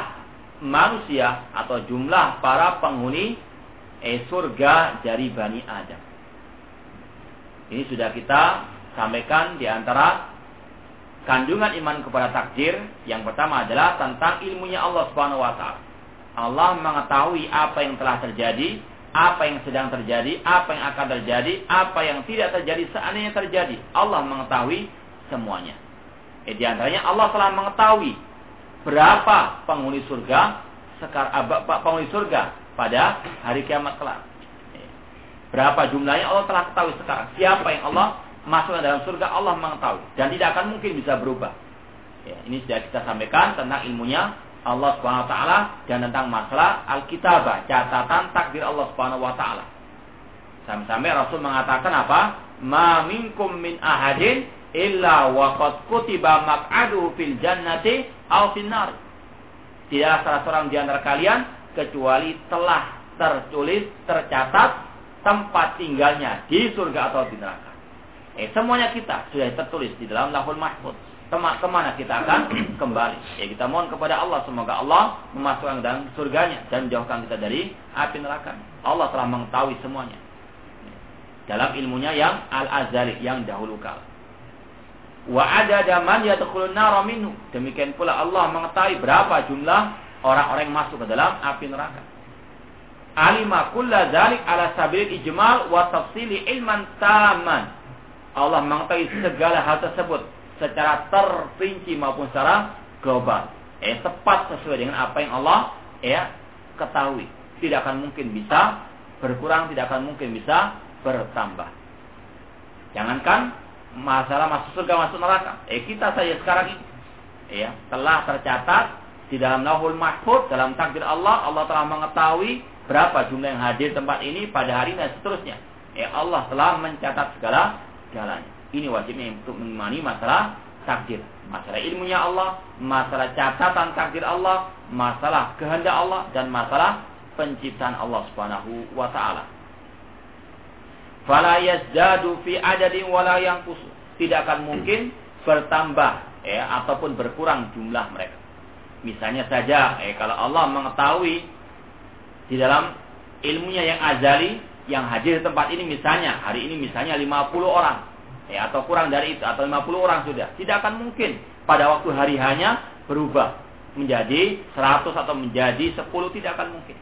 manusia atau jumlah para penghuni eh, surga dari Bani Adam. Ini sudah kita sampaikan di antara kandungan iman kepada takdir. Yang pertama adalah tentang ilmunya Allah Subhanahu wa taala. Allah mengetahui apa yang telah terjadi, apa yang sedang terjadi, apa yang akan terjadi, apa yang tidak terjadi seandainya terjadi. Allah mengetahui semuanya. Eh, di antaranya Allah telah mengetahui berapa penghuni surga sekar ah, penghuni surga pada hari kiamat kelak. Eh, berapa jumlahnya Allah telah ketahui sekarang. Siapa yang Allah masuk dalam surga Allah mengetahui dan tidak akan mungkin bisa berubah. Ya, ini sudah kita sampaikan tentang ilmunya Allah Subhanahu wa taala dan tentang masalah Alkitabah, catatan takdir Allah Subhanahu wa taala. Sampai-sampai Rasul mengatakan apa? Ma minkum min ahadin illa waqad kutiba maq'adu fil jannati aw finnar. Tidak salah seorang di antara kalian kecuali telah tertulis, tercatat tempat tinggalnya di surga atau di neraka. Eh, semuanya kita sudah tertulis di dalam lahul mahfud. Ke mana kita akan kembali? Ya kita mohon kepada Allah semoga Allah memasukkan dalam surganya dan menjauhkan kita dari api neraka. Allah telah mengetahui semuanya dalam ilmunya yang al-azali yang dahulu kala. Wa ada man yadkhulun nar minhu. Demikian pula Allah mengetahui berapa jumlah orang-orang yang masuk ke dalam api neraka. Alima kulla dzalik ala sabil ijmal wa tafsili ilman taman. Allah mengetahui segala hal tersebut secara terperinci maupun secara global. Eh tepat sesuai dengan apa yang Allah ya ketahui. Tidak akan mungkin bisa berkurang, tidak akan mungkin bisa bertambah. Jangankan masalah masuk surga masuk neraka. Eh kita saja sekarang ini ya telah tercatat di dalam Lauhul Mahfud dalam takdir Allah Allah telah mengetahui berapa jumlah yang hadir tempat ini pada hari ini dan seterusnya. Ya Allah telah mencatat segala jalannya. Ini wajibnya untuk mengimani masalah takdir. Masalah ilmunya Allah, masalah catatan takdir Allah, masalah kehendak Allah dan masalah penciptaan Allah Subhanahu wa taala fala yazdadu fi adadin wala yanqus. Tidak akan mungkin bertambah ya ataupun berkurang jumlah mereka. Misalnya saja eh, kalau Allah mengetahui di dalam ilmunya yang azali yang hadir di tempat ini misalnya hari ini misalnya 50 orang ya atau kurang dari itu atau 50 orang sudah. Tidak akan mungkin pada waktu hari hanya berubah menjadi 100 atau menjadi 10 tidak akan mungkin.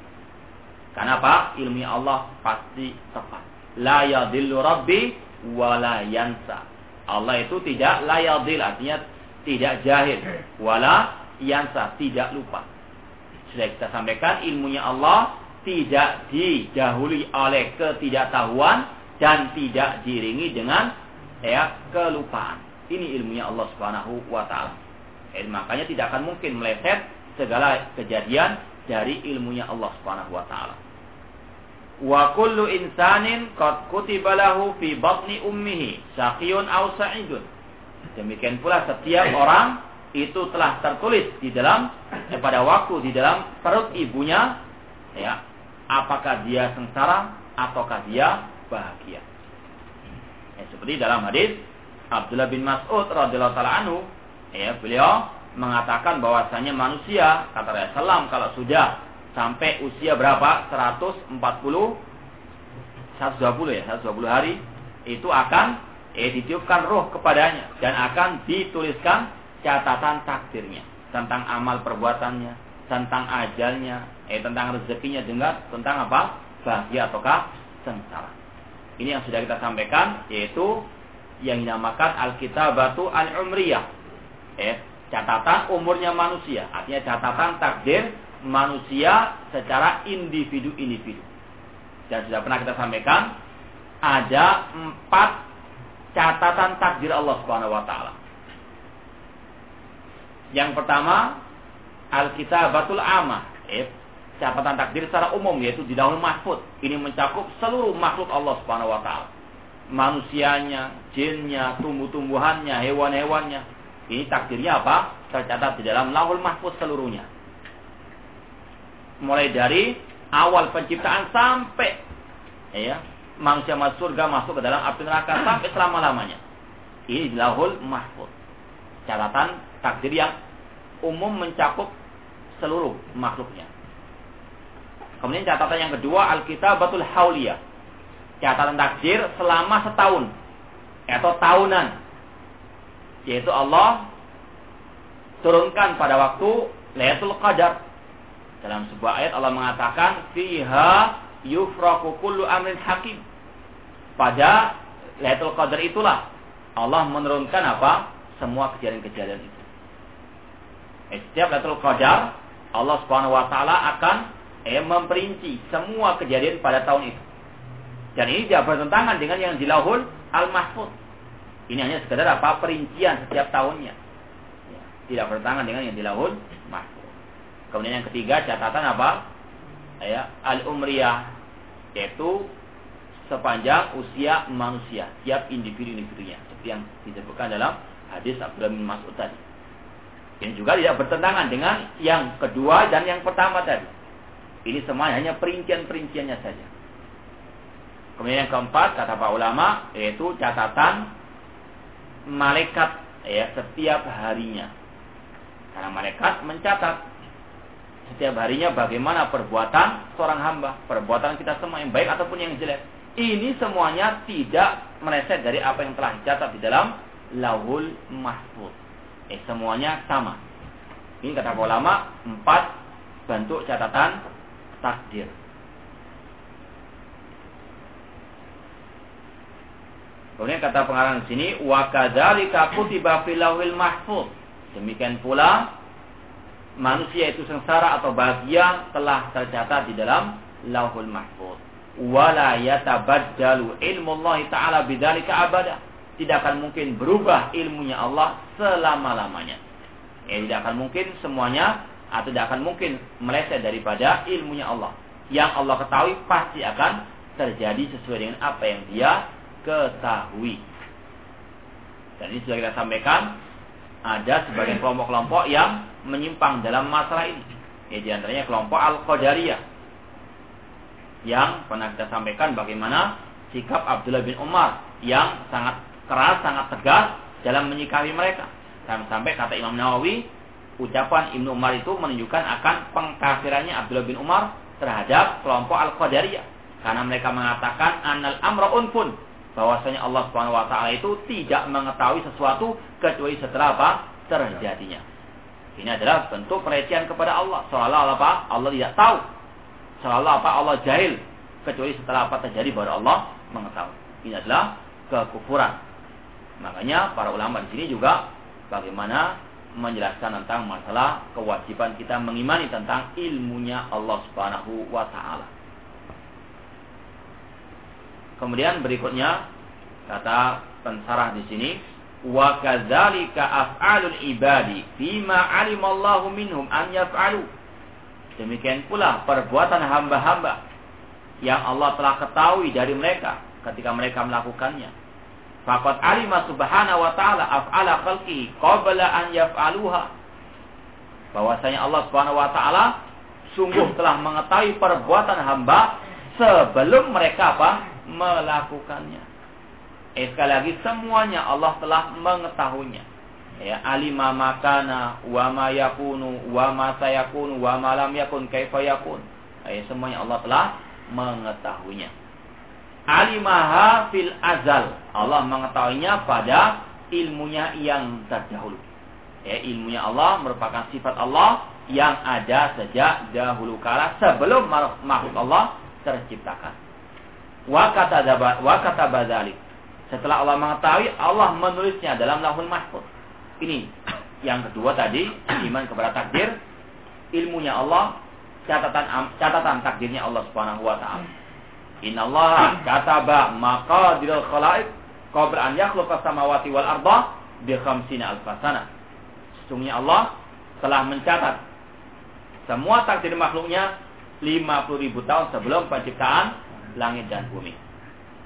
Karena apa? Ilmu Allah pasti tepat. La yadillu rabbi wa la yansa. Allah itu tidak la yadil artinya tidak jahil. Wala yansa tidak lupa. Sudah kita sampaikan ilmunya Allah tidak didahului oleh ketidaktahuan dan tidak diringi dengan ya kelupaan. Ini ilmunya Allah Subhanahu wa taala. Eh, makanya tidak akan mungkin meleset segala kejadian dari ilmunya Allah Subhanahu wa taala. Wa kullu insanin qad kutiba lahu fi batni ummihi syaqiyun aw sa'idun. Demikian pula setiap orang itu telah tertulis di dalam eh, pada waktu di dalam perut ibunya ya apakah dia sengsara ataukah dia bahagia. Ya, seperti dalam hadis Abdullah bin Mas'ud radhiyallahu taala anhu ya beliau mengatakan bahwasanya manusia kata Rasulullah kalau sudah sampai usia berapa? 140 120 ya, 120 hari itu akan eh ditiupkan roh kepadanya dan akan dituliskan catatan takdirnya tentang amal perbuatannya, tentang ajalnya, eh tentang rezekinya dengan tentang apa? bahagia ataukah sengsara. Ini yang sudah kita sampaikan yaitu yang dinamakan Alkitabatu Al-Umriyah. Eh, catatan umurnya manusia, artinya catatan takdir manusia secara individu-individu. Dan sudah pernah kita sampaikan ada empat catatan takdir Allah Subhanahu wa taala. Yang pertama Alkitabatul Amah, eh, catatan takdir secara umum yaitu di dalam mahfud. Ini mencakup seluruh makhluk Allah Subhanahu wa taala. Manusianya, jinnya, tumbuh-tumbuhannya, hewan-hewannya. Ini takdirnya apa? Tercatat di dalam lahul mahfud seluruhnya mulai dari awal penciptaan sampai ya manusia masuk surga masuk ke dalam api neraka sampai selama lamanya. Ini lahul mahfud. Catatan takdir yang umum mencakup seluruh makhluknya. Kemudian catatan yang kedua Alkitabatul Hauliyah. Catatan takdir selama setahun atau tahunan. Yaitu Allah turunkan pada waktu Lailatul Qadar dalam sebuah ayat Allah mengatakan fiha yufraku kullu amrin hakim. Pada Lailatul Qadar itulah Allah menurunkan apa? Semua kejadian-kejadian itu. Setiap Lailatul Qadar Allah Subhanahu wa taala akan eh, memperinci semua kejadian pada tahun itu. Dan ini tidak bertentangan dengan yang dilahul al-mahfud. Ini hanya sekedar apa? Perincian setiap tahunnya. Ya, tidak bertentangan dengan yang dilahul mahfud. Kemudian yang ketiga catatan apa? Ya, al-umriyah yaitu sepanjang usia manusia, tiap individu-individunya seperti yang disebutkan dalam hadis Abdullah bin Mas'ud tadi. Ini juga tidak bertentangan dengan yang kedua dan yang pertama tadi. Ini semua hanya perincian-perinciannya saja. Kemudian yang keempat kata para ulama yaitu catatan malaikat ya setiap harinya. Karena malaikat mencatat setiap harinya bagaimana perbuatan seorang hamba, perbuatan kita semua yang baik ataupun yang jelek. Ini semuanya tidak meleset dari apa yang telah dicatat di dalam Lauhul Mahfuz. Eh semuanya sama. Ini kata ulama empat bentuk catatan takdir. Kemudian kata pengarang di sini wa kadzalika kutiba fil mahfuz. Demikian pula manusia itu sengsara atau bahagia telah tercatat di dalam Lauhul Mahfuz. Wala yatabaddalu ilmu Allah taala bidzalika abada. Tidak akan mungkin berubah ilmunya Allah selama-lamanya. Ya, tidak akan mungkin semuanya atau tidak akan mungkin meleset daripada ilmunya Allah. Yang Allah ketahui pasti akan terjadi sesuai dengan apa yang dia ketahui. Dan ini sudah kita sampaikan ada sebagian kelompok-kelompok yang menyimpang dalam masalah ini. Ya, di antaranya kelompok Al-Qadariyah. Yang pernah kita sampaikan bagaimana sikap Abdullah bin Umar yang sangat keras, sangat tegas dalam menyikapi mereka. Sampai kata Imam Nawawi, ucapan Ibnu Umar itu menunjukkan akan pengkafirannya Abdullah bin Umar terhadap kelompok Al-Qadariyah. Karena mereka mengatakan anal amra unfun bahwasanya Allah Subhanahu wa taala itu tidak mengetahui sesuatu kecuali setelah apa? terjadinya. Ini adalah bentuk pelecehan kepada Allah. Seolah apa? Allah tidak tahu. Seolah apa? Allah jahil. Kecuali setelah apa terjadi baru Allah mengetahui. Ini adalah kekufuran. Makanya para ulama di sini juga bagaimana menjelaskan tentang masalah kewajiban kita mengimani tentang ilmunya Allah Subhanahu wa taala. Kemudian berikutnya kata pensarah di sini wa kadzalika af'alul ibadi fima alimallahu minhum an yaf'alu demikian pula perbuatan hamba-hamba yang Allah telah ketahui dari mereka ketika mereka melakukannya. Fakat alima subhanahu wa ta'ala af'ala khalqi qabla an yaf'aluha. Bahwasanya Allah subhanahu wa ta'ala sungguh telah mengetahui perbuatan hamba sebelum mereka apa? melakukannya. Eh, sekali lagi semuanya Allah telah mengetahuinya ya alima makana wa ma yakunu wa ma sayakunu wa ma lam yakun kaifa yakun ya, semuanya Allah telah mengetahuinya alimaha fil azal. Allah mengetahuinya pada ilmunya yang terdahulu. Ya ilmunya Allah merupakan sifat Allah yang ada sejak dahulu kala sebelum makhluk Allah terciptakan. Wa kata setelah Allah mengetahui Allah menulisnya dalam lahul mahfuz. Ini yang kedua tadi iman kepada takdir, ilmunya Allah, catatan catatan takdirnya Allah Subhanahu wa taala. Innallaha kataba maqadirul khalaiq qabla an yakhluqa samawati wal arda bi khamsina alf sana. Sesungguhnya Allah telah mencatat semua takdir makhluknya 50 ribu tahun sebelum penciptaan langit dan bumi.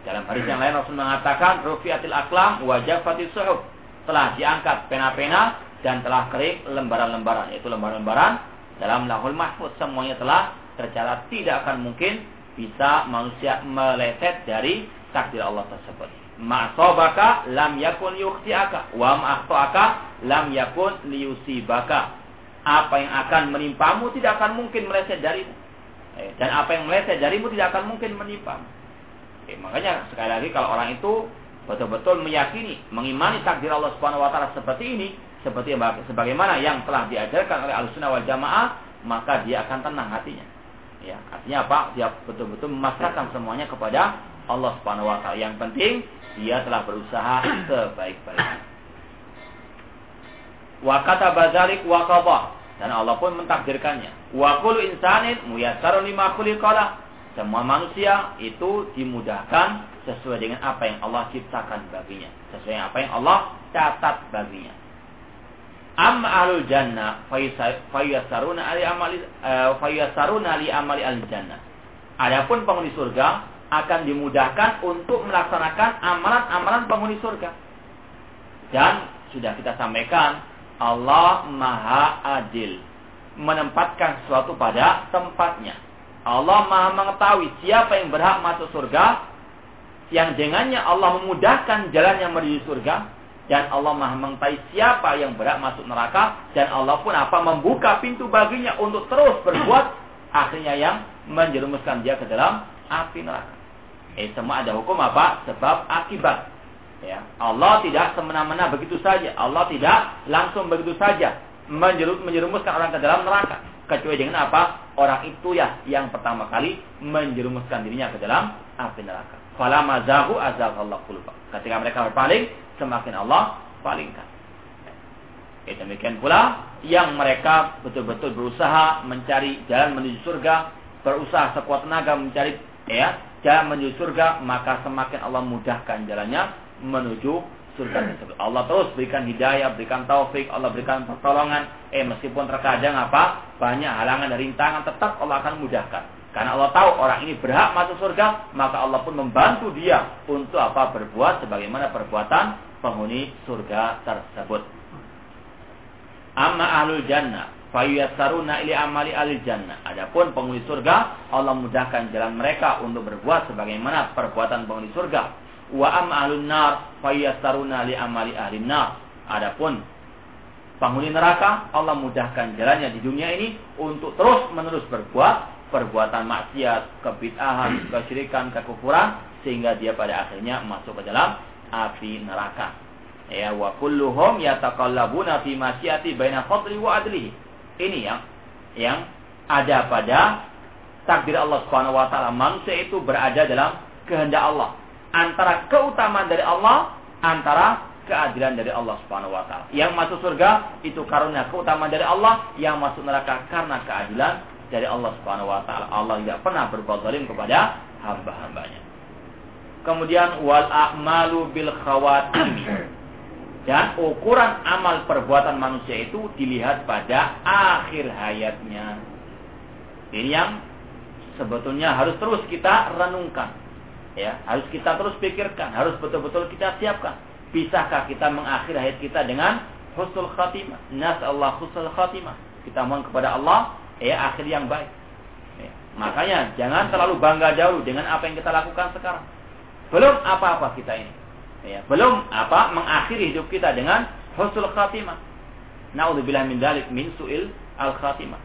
Dalam hadis yang lain Rasul mengatakan rufiatil aklam wa jafatis suhuf telah diangkat pena-pena dan telah kering lembaran-lembaran yaitu lembaran-lembaran dalam lahul mahfud semuanya telah tercatat tidak akan mungkin bisa manusia meleset dari takdir Allah tersebut. Ma'sobaka lam yakun yukhti'aka wa ma'akhto'aka lam yakun liyusibaka. Apa yang akan menimpamu tidak akan mungkin meleset darimu. Eh, dan apa yang meleset darimu tidak akan mungkin menimpamu. Eh, makanya sekali lagi kalau orang itu betul-betul meyakini, mengimani takdir Allah Subhanahu wa taala seperti ini, seperti sebagaimana yang telah diajarkan oleh Ahlussunnah wal Jamaah, maka dia akan tenang hatinya. Ya, artinya apa? Dia betul-betul memasrahkan semuanya kepada Allah Subhanahu wa taala. Yang penting dia telah berusaha sebaik-baiknya. Wa kata bazalik wa dan Allah pun mentakdirkannya. Wa kullu insanin muyassarun lima khuliqala. Semua manusia itu dimudahkan sesuai dengan apa yang Allah ciptakan baginya, sesuai dengan apa yang Allah catat baginya. Amma alul jannah fayasaruna ali amali uh, fayasaruna li amali al jannah. Adapun penghuni surga akan dimudahkan untuk melaksanakan amalan-amalan penghuni surga. Dan sudah kita sampaikan Allah Maha Adil menempatkan sesuatu pada tempatnya. Allah Maha mengetahui siapa yang berhak masuk surga yang dengannya Allah memudahkan jalannya menuju surga dan Allah Maha mengetahui siapa yang berhak masuk neraka dan Allah pun apa membuka pintu baginya untuk terus berbuat akhirnya yang menjerumuskan dia ke dalam api neraka. Eh semua ada hukum apa? Sebab akibat. Ya, Allah tidak semena-mena begitu saja. Allah tidak langsung begitu saja menjerumuskan orang ke dalam neraka. Kecuali dengan apa? Orang itu ya yang pertama kali menjerumuskan dirinya ke dalam api neraka. Fala mazahu azahallahu quluba. Ketika mereka berpaling, semakin Allah palingkan. Ya, demikian pula yang mereka betul-betul berusaha mencari jalan menuju surga, berusaha sekuat tenaga mencari ya jalan menuju surga, maka semakin Allah mudahkan jalannya menuju surga tersebut. Allah terus berikan hidayah, berikan taufik, Allah berikan pertolongan. Eh meskipun terkadang apa banyak halangan dan rintangan, tetap Allah akan mudahkan. Karena Allah tahu orang ini berhak masuk surga, maka Allah pun membantu dia untuk apa berbuat sebagaimana perbuatan penghuni surga tersebut. Amma ahlul jannah fayyassaruna ili amali ahli jannah. Adapun penghuni surga, Allah mudahkan jalan mereka untuk berbuat sebagaimana perbuatan penghuni surga. Wa amma ahlun nar fayyassaruna li amali ahli nar. Adapun penghuni neraka, Allah mudahkan jalannya di dunia ini untuk terus menerus berbuat perbuatan maksiat, kebid'ahan, kesyirikan, kekufuran sehingga dia pada akhirnya masuk ke dalam api neraka. Ya wa kulluhum yataqallabuna fi masyati baina fadli wa adlihi. Ini yang yang ada pada takdir Allah Subhanahu wa taala. Manusia itu berada dalam kehendak Allah. Antara keutamaan dari Allah, antara keadilan dari Allah Subhanahu wa taala. Yang masuk surga itu karunia keutamaan dari Allah, yang masuk neraka karena keadilan dari Allah Subhanahu wa taala. Allah tidak pernah berbuat zalim kepada hamba-hambanya. Kemudian wal a'malu bil khawatim. Dan ukuran amal perbuatan manusia itu dilihat pada akhir hayatnya. Ini yang sebetulnya harus terus kita renungkan. Ya, harus kita terus pikirkan, harus betul-betul kita siapkan. Bisakah kita mengakhiri hayat kita dengan husnul khatimah? Nas Allah husnul khatimah. Kita mohon kepada Allah ya akhir yang baik. Ya. Makanya jangan terlalu bangga jauh dengan apa yang kita lakukan sekarang. Belum apa-apa kita ini. Ya, belum apa mengakhiri hidup kita dengan husnul khatimah. Naudzubillah min dalik min su'il al khatimah.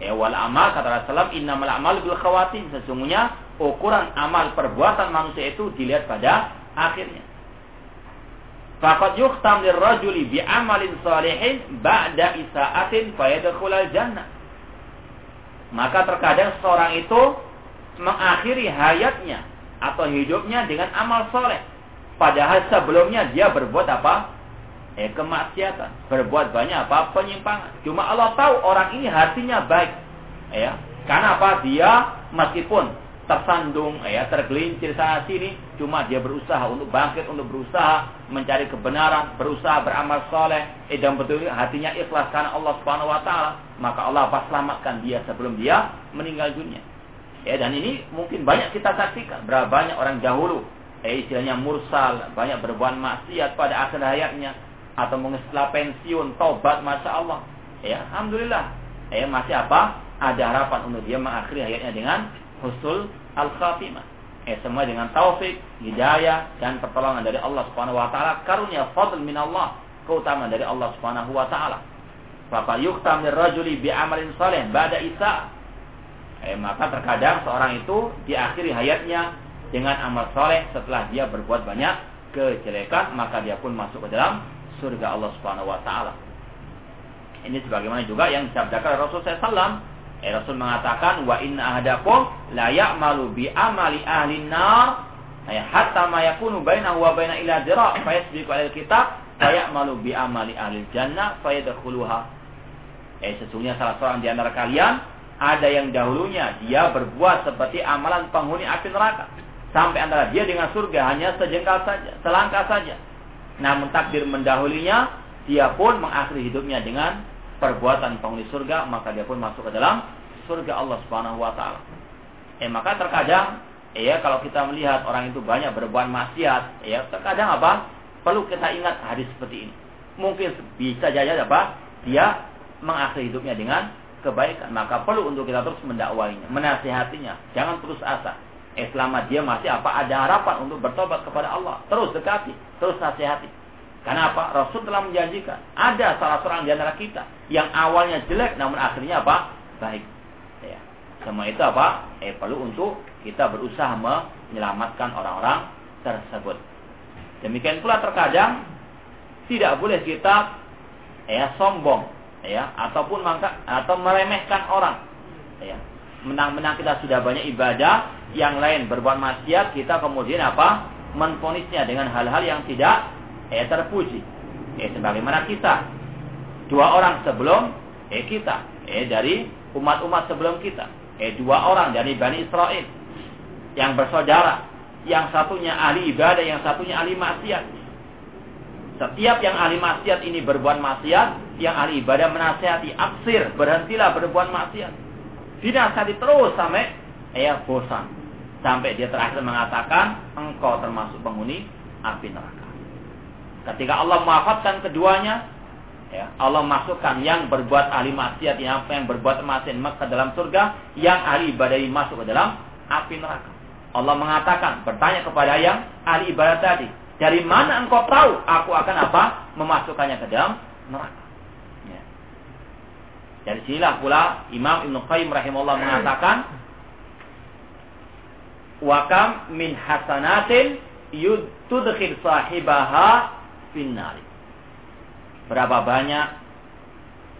Ya, wal amal kata Rasulullah innamal amal bil khawatim. Sesungguhnya ukuran amal perbuatan manusia itu dilihat pada akhirnya. Faqad yukhtam lirrajuli bi amalin salihin ba'da isa'atin fayadkhulal jannah. Maka terkadang seorang itu mengakhiri hayatnya atau hidupnya dengan amal soleh. Padahal sebelumnya dia berbuat apa? eh, kemaksiatan, berbuat banyak apa penyimpangan. Cuma Allah tahu orang ini hatinya baik, ya. Karena apa? Dia meskipun tersandung, ya, tergelincir sana sini, cuma dia berusaha untuk bangkit, untuk berusaha mencari kebenaran, berusaha beramal soleh, eh, dan betul hatinya ikhlas karena Allah Subhanahu Wa Taala, maka Allah pasti selamatkan dia sebelum dia meninggal dunia. Ya, dan ini mungkin banyak kita saksikan, berapa banyak orang dahulu, eh, istilahnya mursal, banyak berbuat maksiat pada akhir hayatnya, atau mungkin pensiun tobat masya Allah. Ya alhamdulillah. Ya masih apa? Ada harapan untuk dia mengakhiri hayatnya dengan husul al khatimah eh semua dengan taufik hidayah dan pertolongan dari Allah subhanahu wa taala. Karunia fadl min Allah keutamaan dari Allah subhanahu wa taala. Bapak yuktam rajuli bi amalin saleh ba'da isa eh maka terkadang seorang itu diakhiri hayatnya dengan amal soleh setelah dia berbuat banyak kejelekan maka dia pun masuk ke dalam surga Allah Subhanahu wa taala. Ini sebagaimana juga yang disabdakan Rasul SAW. Eh, Rasul mengatakan wa inna ahadakum la ya'malu bi amali ahli nar ay hatta ma yakunu bainahu wa baina ila dira' fa yasbiqu kitab fa bi amali ahli jannah fa. Eh sesungguhnya salah seorang di antara kalian ada yang dahulunya dia berbuat seperti amalan penghuni api neraka sampai antara dia dengan surga hanya sejengkal saja, selangkah saja namun takdir mendahulinya, dia pun mengakhiri hidupnya dengan perbuatan penghuni surga, maka dia pun masuk ke dalam surga Allah Subhanahu wa taala. Eh maka terkadang ya kalau kita melihat orang itu banyak berbuat maksiat, ya terkadang apa? Perlu kita ingat hadis seperti ini. Mungkin bisa saja apa? Dia mengakhiri hidupnya dengan kebaikan, maka perlu untuk kita terus mendakwainya, menasihatinya, jangan terus asa. Eh selama dia masih apa ada harapan untuk bertobat kepada Allah, terus dekati, terus nasihati. Karena apa? Rasul telah menjanjikan ada salah seorang di antara kita yang awalnya jelek namun akhirnya apa? Baik. Ya. Semua itu apa? Eh perlu untuk kita berusaha menyelamatkan orang-orang tersebut. Demikian pula terkadang tidak boleh kita ya sombong ya ataupun mangka atau meremehkan orang ya menang-menang kita sudah banyak ibadah yang lain berbuat maksiat, kita kemudian apa? Menfonisnya dengan hal-hal yang tidak eh terpuji. Eh sebagaimana kita dua orang sebelum eh kita, eh dari umat-umat sebelum kita, eh dua orang dari Bani Israel yang bersaudara, yang satunya ahli ibadah, yang satunya ahli maksiat. Setiap yang ahli maksiat ini berbuat maksiat, yang ahli ibadah menasihati, aksir, berhentilah berbuat maksiat. Dinasihati terus sampai ya bosan. Sampai dia terakhir mengatakan, engkau termasuk penghuni api neraka. Ketika Allah memaafkan keduanya, ya, Allah masukkan yang berbuat ahli maksiat, yang yang berbuat maksiat ke dalam surga, yang ahli ibadah masuk ke dalam api neraka. Allah mengatakan, bertanya kepada yang ahli ibadah tadi, dari mana engkau tahu aku akan apa memasukkannya ke dalam neraka? Ya. Dari sinilah pula Imam Ibn Qayyim rahimahullah mengatakan Wakam min hasanatin yudkhil sahibaha finnari. Berapa banyak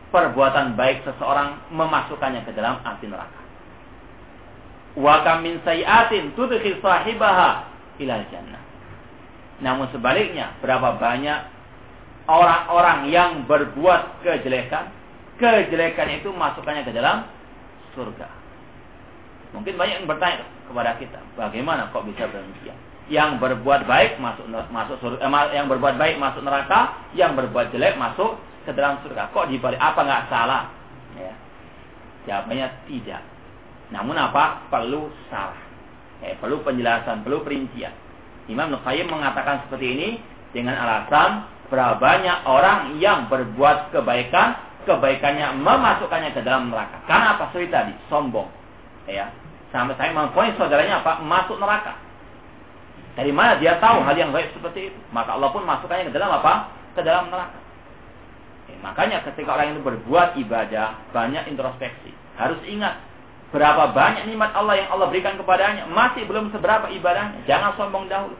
perbuatan baik seseorang memasukkannya ke dalam api neraka. Wakam min sayiatin tudkhil sahibaha ilal jannah. Namun sebaliknya, berapa banyak orang-orang yang berbuat kejelekan, kejelekan itu masukkannya ke dalam surga. Mungkin banyak yang bertanya kepada kita, bagaimana kok bisa demikian? Yang berbuat baik masuk masuk surga, eh, yang berbuat baik masuk neraka, yang berbuat jelek masuk ke dalam surga. Kok dibalik apa nggak salah? Ya. Jawabannya tidak. Namun apa? Perlu salah. Eh, perlu penjelasan, perlu perincian. Imam Nukayyim mengatakan seperti ini dengan alasan berapa banyak orang yang berbuat kebaikan, kebaikannya memasukkannya ke dalam neraka. Karena apa? Seperti tadi, sombong. Ya. Sampai saya mempunyai saudaranya apa? Masuk neraka. Dari mana dia tahu hal yang baik seperti itu? Maka Allah pun masukkannya ke dalam apa? Ke dalam neraka. Ya, makanya ketika orang itu berbuat ibadah, banyak introspeksi. Harus ingat berapa banyak nikmat Allah yang Allah berikan kepadanya. Masih belum seberapa ibadahnya. Jangan sombong dahulu.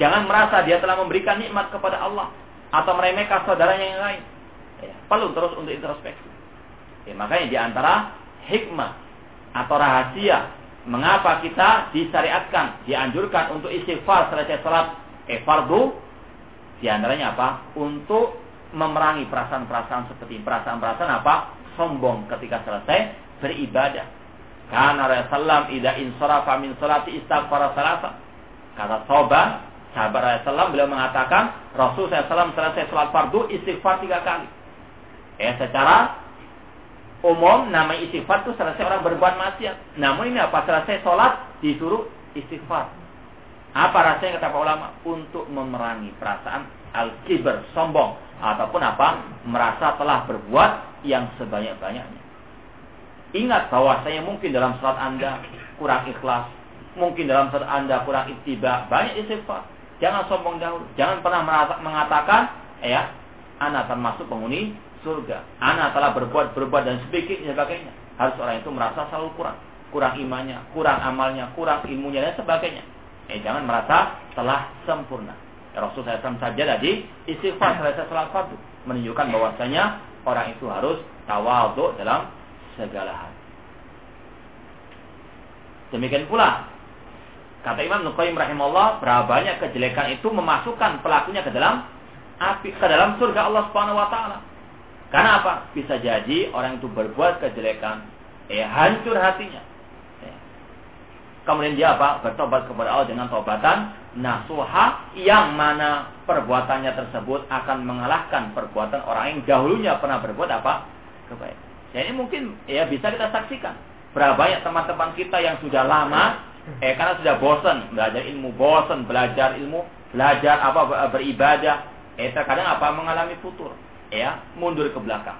Jangan merasa dia telah memberikan nikmat kepada Allah atau meremehkan saudaranya yang lain. Ya, perlu terus untuk introspeksi. Ya, makanya di antara hikmah atau rahasia mengapa kita disyariatkan, dianjurkan untuk istighfar selesai salat eh fardu di antaranya apa? Untuk memerangi perasaan-perasaan seperti perasaan-perasaan apa? Sombong ketika selesai beribadah. Karena Rasulullah ida insarafa min salati istighfar salasa. Kata Soban, sahabat Rasulullah beliau mengatakan Rasul SAW selesai salat fardu istighfar tiga kali. Eh secara umum nama istighfar itu selesai orang berbuat maksiat. Namun ini apa? Selesai sholat disuruh istighfar. Apa rasanya kata para ulama? Untuk memerangi perasaan al-kiber, sombong. Ataupun apa? Merasa telah berbuat yang sebanyak-banyaknya. Ingat bahwasanya mungkin dalam sholat anda kurang ikhlas. Mungkin dalam sholat anda kurang ittiba. Banyak istighfar. Jangan sombong dahulu. Jangan pernah mengatakan, ya, anak termasuk penghuni surga. Anak telah berbuat berbuat dan sebagainya. Harus orang itu merasa selalu kurang, kurang imannya, kurang amalnya, kurang ilmunya dan sebagainya. Eh jangan merasa telah sempurna. Ya, Rasul SAW saja tadi istighfar selesai salat fardu menunjukkan bahwasanya orang itu harus tawadhu dalam segala hal. Demikian pula kata Imam Nuqayyim rahimahullah berapa banyak kejelekan itu memasukkan pelakunya ke dalam api ke dalam surga Allah Subhanahu wa taala. Karena apa? Bisa jadi orang itu berbuat kejelekan, eh hancur hatinya. Ya. Kemudian dia apa? Bertobat kepada Allah dengan tobatan nasuha yang mana perbuatannya tersebut akan mengalahkan perbuatan orang yang dahulunya pernah berbuat apa? Kebaikan. Ya ini mungkin ya bisa kita saksikan. Berapa banyak teman-teman kita yang sudah lama eh karena sudah bosan belajar ilmu, bosan belajar ilmu, belajar apa beribadah, eh terkadang apa mengalami futur ya mundur ke belakang.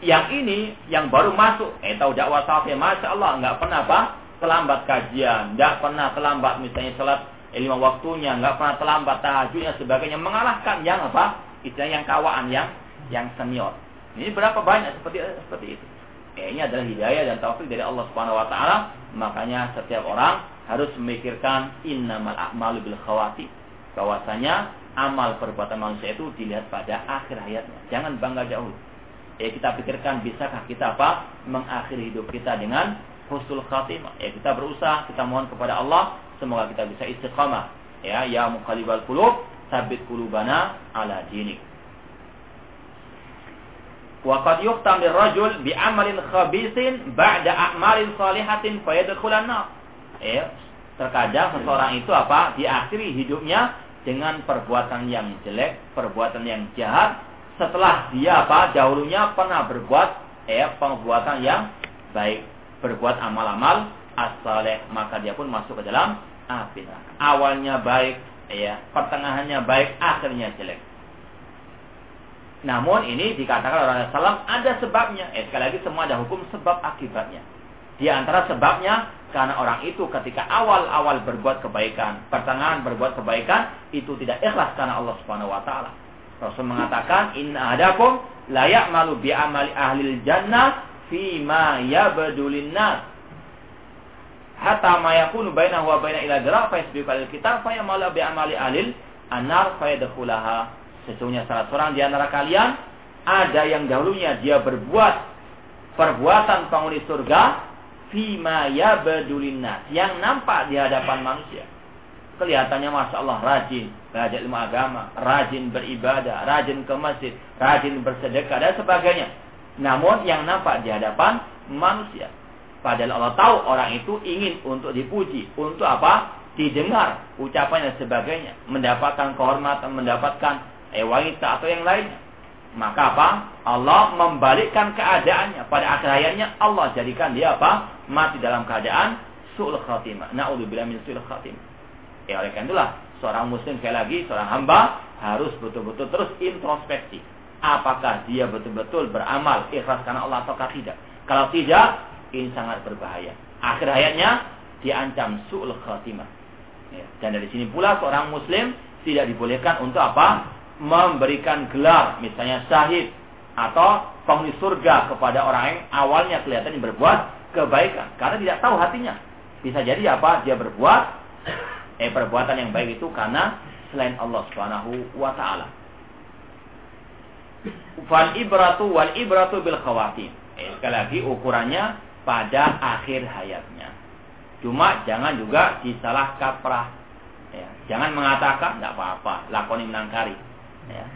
Yang ini yang baru masuk, eh tahu dakwah salafiyah, masya Allah nggak pernah apa terlambat kajian, nggak pernah terlambat misalnya salat lima waktunya, nggak pernah terlambat tahajudnya sebagainya, mengalahkan yang apa? Istilah yang kawaan yang yang senior. Ini berapa banyak seperti seperti itu. Eh, ini adalah hidayah dan taufik dari Allah Subhanahu wa taala. Makanya setiap orang harus memikirkan innamal a'malu bil khawati. Bahwasanya amal perbuatan manusia itu dilihat pada akhir hayatnya. Jangan bangga jauh. Ya kita pikirkan bisakah kita apa? Mengakhiri hidup kita dengan husnul khatimah. Ya kita berusaha, kita mohon kepada Allah semoga kita bisa istiqamah. Ya, ya muqallibal qulub, sabit qulubana ala dinik. Wa qad yuhtam rajul bi amalin khabisin ba'da a'malin salihatin fayadkhulan nar. Terkadang seseorang itu apa? Diakhiri hidupnya dengan perbuatan yang jelek, perbuatan yang jahat, setelah dia apa dahulunya pernah berbuat ya perbuatan yang baik, berbuat amal-amal as-saleh, maka dia pun masuk ke dalam api. Awalnya baik, ya, pertengahannya baik, akhirnya jelek. Namun ini dikatakan oleh Rasulullah ada sebabnya. Eh, sekali lagi semua ada hukum sebab akibatnya. Di antara sebabnya karena orang itu ketika awal-awal berbuat kebaikan, pertengahan berbuat kebaikan itu tidak ikhlas karena Allah Subhanahu wa taala. Rasul mengatakan, "Inna adakum la ya'malu bi amali ahli jannah fi ma yabdulin nas." Hatta ma yakunu bainahu wa baina ila dira fa yasbiqu al kitab fa ya'malu bi amali ahli an-nar fa. Sesungguhnya salah seorang di antara kalian ada yang dahulunya dia berbuat perbuatan penghuni surga fima yabadulinnas yang nampak di hadapan manusia. Kelihatannya Masya Allah rajin belajar ilmu agama, rajin beribadah, rajin ke masjid, rajin bersedekah dan sebagainya. Namun yang nampak di hadapan manusia. Padahal Allah tahu orang itu ingin untuk dipuji. Untuk apa? Didengar ucapan dan sebagainya. Mendapatkan kehormatan, mendapatkan eh, wanita atau yang lainnya. maka apa? Allah membalikkan keadaannya pada akhir hayatnya Allah jadikan dia apa? Mati dalam keadaan su'ul khatimah. Na'udzubillah min su'ul khatimah. Ya oleh karena itulah seorang muslim sekali lagi seorang hamba harus betul-betul terus introspeksi. Apakah dia betul-betul beramal ikhlas karena Allah atau tidak? Kalau tidak, ini sangat berbahaya. Akhir hayatnya diancam su'ul khatimah. Ya. Dan dari sini pula seorang muslim tidak dibolehkan untuk apa? Memberikan gelar misalnya syahid atau penghuni surga kepada orang yang awalnya kelihatan berbuat kebaikan karena tidak tahu hatinya. Bisa jadi apa? Dia berbuat eh perbuatan yang baik itu karena selain Allah Subhanahu wa taala. Fal ibratu wal ibratu bil khawatim. Eh, sekali lagi ukurannya pada akhir hayatnya. Cuma jangan juga disalah kaprah. Ya, jangan mengatakan tidak apa-apa, lakoni menangkari Ya.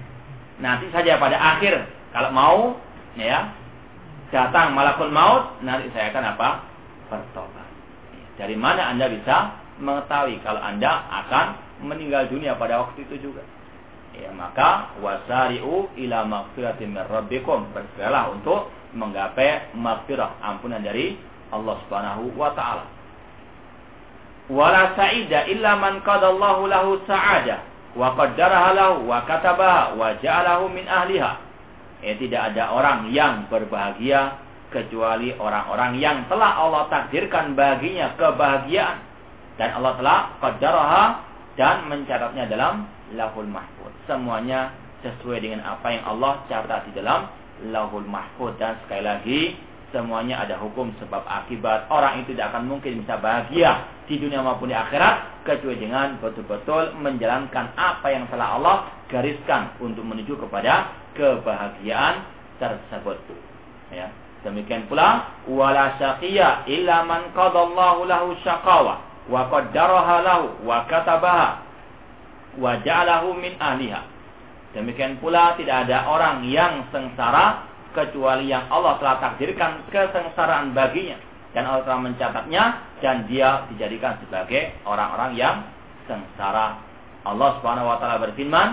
Nanti saja pada akhir kalau mau ya datang malakul maut nanti saya akan apa bertobat. Dari mana anda bisa mengetahui kalau anda akan meninggal dunia pada waktu itu juga? Ya, maka wasari'u ila maghfiratin min rabbikum. Bersegeralah untuk menggapai maghfirah ampunan dari Allah Subhanahu wa taala. Wala sa'ida illa man qadallahu lahu sa'adah wa qaddaraha lahu wa katabaha wa ja'alahu min ahliha. Ya, tidak ada orang yang berbahagia kecuali orang-orang yang telah Allah takdirkan baginya kebahagiaan dan Allah telah qaddaraha dan mencatatnya dalam Lahul Mahfuz. Semuanya sesuai dengan apa yang Allah catat di dalam Lahul Mahfuz dan sekali lagi semuanya ada hukum sebab akibat. Orang itu tidak akan mungkin bisa bahagia di dunia maupun di akhirat kecuali dengan betul-betul menjalankan apa yang telah Allah gariskan untuk menuju kepada kebahagiaan tersebut. Ya. Demikian pula wala syaqiya illa man qadallahu lahu syaqawa wa qaddaraha lahu wa katabaha wa ja'alahu min ahliha. Demikian pula tidak ada orang yang sengsara kecuali yang Allah telah takdirkan kesengsaraan baginya dan Allah telah mencatatnya dan dia dijadikan sebagai orang-orang yang sengsara. Allah Subhanahu wa taala berfirman,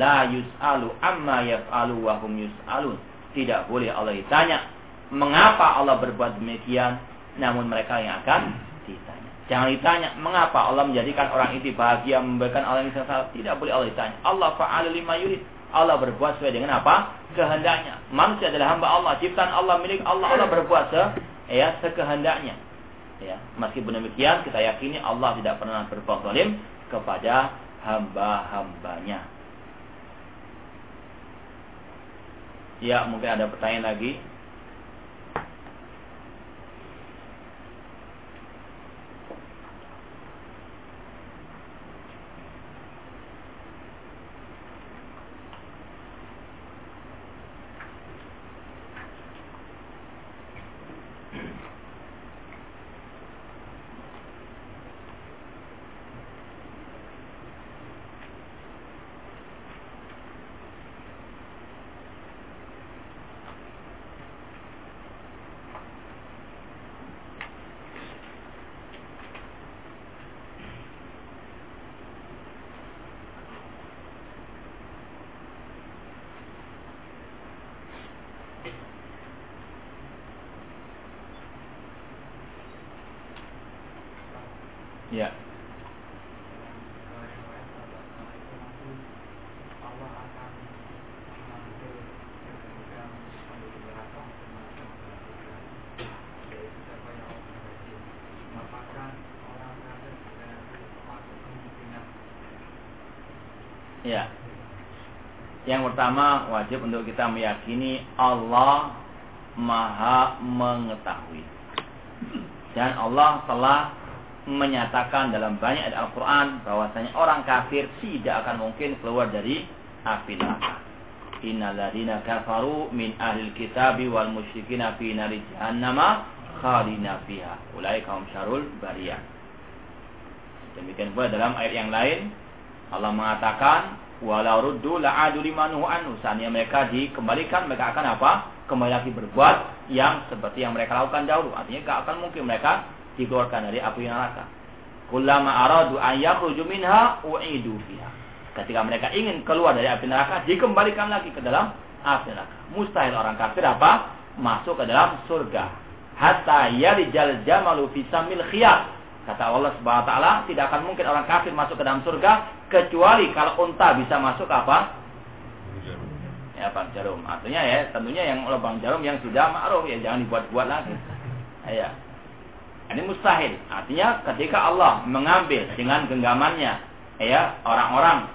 "La yus'alu amma yaf'alu wa hum yus'alun." Tidak boleh Allah ditanya mengapa Allah berbuat demikian, namun mereka yang akan ditanya. Jangan ditanya mengapa Allah menjadikan orang itu bahagia memberikan orang yang sengsara. Tidak boleh Allah ditanya. Allah fa'alu lima yurid. Allah berbuat sesuai dengan apa? Kehendaknya. Manusia adalah hamba Allah, ciptaan Allah milik Allah. Allah berbuat se ya sekehendaknya. Ya, meskipun demikian kita yakini Allah tidak pernah berbuat zalim kepada hamba-hambanya. Ya, mungkin ada pertanyaan lagi. Ya. Yang pertama wajib untuk kita meyakini Allah Maha mengetahui. Dan Allah telah menyatakan dalam banyak ayat Al-Quran bahwasanya orang kafir tidak akan mungkin keluar dari api neraka. Innaladina kafaru min ahlil kitabi wal musyrikina fi nari jahannama khalina fiha. Ulai kaum syarul bariyah. Demikian pula dalam ayat yang lain Allah mengatakan walau ruddu la'adu limanuhu anhu. Seandainya mereka dikembalikan mereka akan apa? Kembali lagi berbuat yang seperti yang mereka lakukan dahulu. Artinya tidak akan mungkin mereka dikeluarkan dari api neraka. Kullama aradu an yakhruju minha u'idu fiha. Ketika mereka ingin keluar dari api neraka, dikembalikan lagi ke dalam api neraka. Mustahil orang kafir apa? Masuk ke dalam surga. Hatta yalijal jamalu fi samil khiyar. Kata Allah Subhanahu wa taala, tidak akan mungkin orang kafir masuk ke dalam surga kecuali kalau unta bisa masuk apa? Ya, bang jarum. Artinya ya, tentunya yang lubang jarum yang sudah ma'ruf ya jangan dibuat-buat lagi. Ya. Ini mustahil. Artinya ketika Allah mengambil dengan genggamannya ya orang-orang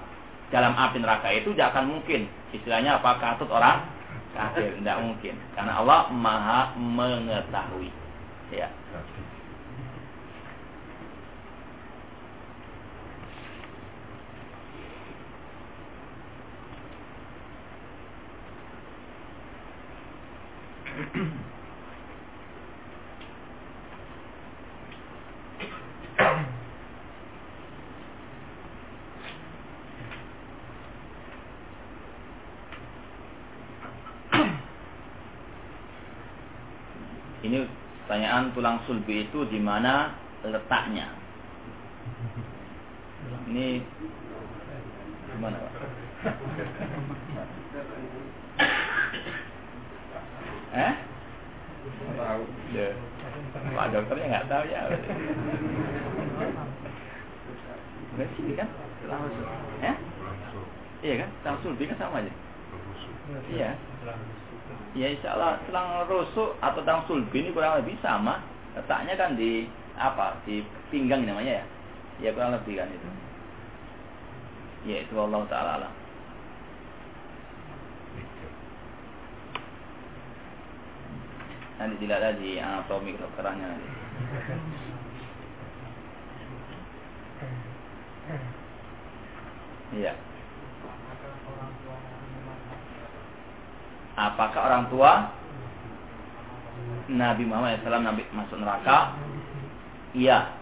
dalam api neraka itu tidak akan mungkin istilahnya apa katut orang kafir tidak mungkin karena Allah maha mengetahui ya Ini pertanyaan tulang sulbi itu di mana letaknya? Ini gimana Pak? Eh? Tahu. Ya. Pak dokternya nggak tahu ya. Sini kan? Rusuk. Ya? Iya kan? Tulang sulbi kan sama aja. Iya. Ya insya Allah selang rusuk atau tang sulbi ini kurang lebih sama. Letaknya kan di apa? Di pinggang namanya ya. Ya kurang lebih kan itu. Ya itu Allah Taala alam. Nanti dilihat di anatomi kedokterannya nanti. Iya. apakah orang tua Nabi Muhammad SAW Nabi masuk neraka? Iya.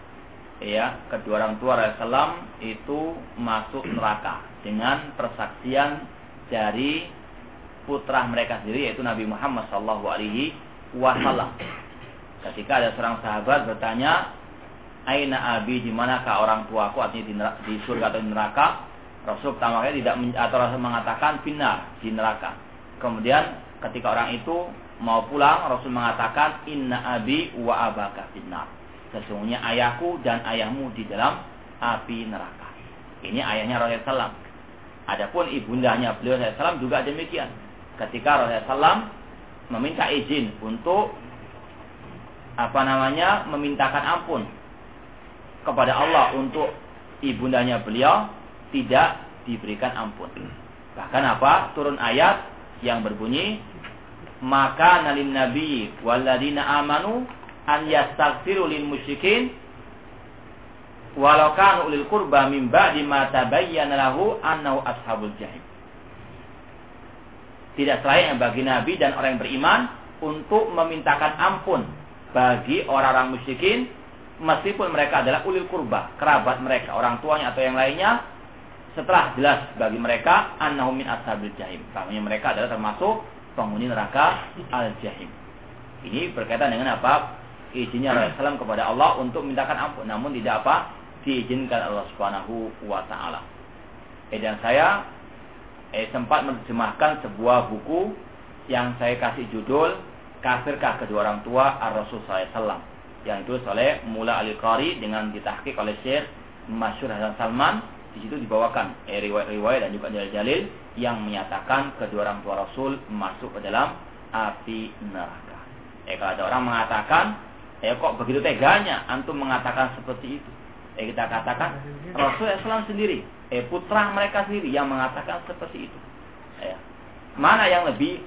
Ya, kedua orang tua Rasulullah itu masuk neraka dengan persaksian dari putra mereka sendiri yaitu Nabi Muhammad Shallallahu Alaihi Wasallam. Ketika ada seorang sahabat bertanya, Aina abi di manakah orang tuaku artinya di, neraka, di surga atau di neraka? Rasul pertama kali tidak atau Rasul mengatakan final di neraka. Kemudian ketika orang itu mau pulang, Rasul mengatakan Inna abi wa abaka finnar. Sesungguhnya ayahku dan ayahmu di dalam api neraka. Ini ayahnya Rasulullah SAW. Adapun ibundanya beliau SAW juga demikian. Ketika Rasulullah SAW meminta izin untuk apa namanya memintakan ampun kepada Allah untuk ibundanya beliau tidak diberikan ampun. Bahkan apa? Turun ayat yang berbunyi maka nalin nabi waladina amanu an yastaghfiru lil musyrikin walau kanu ulil qurba min ba'di ma tabayyana lahu annahu ashabul jahim. Tidak selain bagi nabi dan orang yang beriman untuk memintakan ampun bagi orang-orang musyrikin meskipun mereka adalah ulil kurba, kerabat mereka, orang tuanya atau yang lainnya setelah jelas bagi mereka annahum min ashabil jahim. Bahwanya mereka adalah termasuk penghuni neraka al-jahim. Ini berkaitan dengan apa? Izinnya Rasulullah kepada Allah untuk mintakan ampun, namun tidak apa? diizinkan Allah Subhanahu wa taala. Eh dan saya eh sempat menerjemahkan sebuah buku yang saya kasih judul Kafirkah kedua orang tua Ar-Rasul SAW yang itu oleh Mula Al-Qari dengan ditahqiq oleh Syekh Masyur Hasan Salman di situ dibawakan eh, riwayat-riwayat dan juga dalil-dalil yang menyatakan kedua orang tua Rasul masuk ke dalam api neraka. Eh kalau ada orang mengatakan, eh kok begitu teganya antum mengatakan seperti itu? Eh kita katakan Rasul Islam sendiri, eh putra mereka sendiri yang mengatakan seperti itu. Eh, mana yang lebih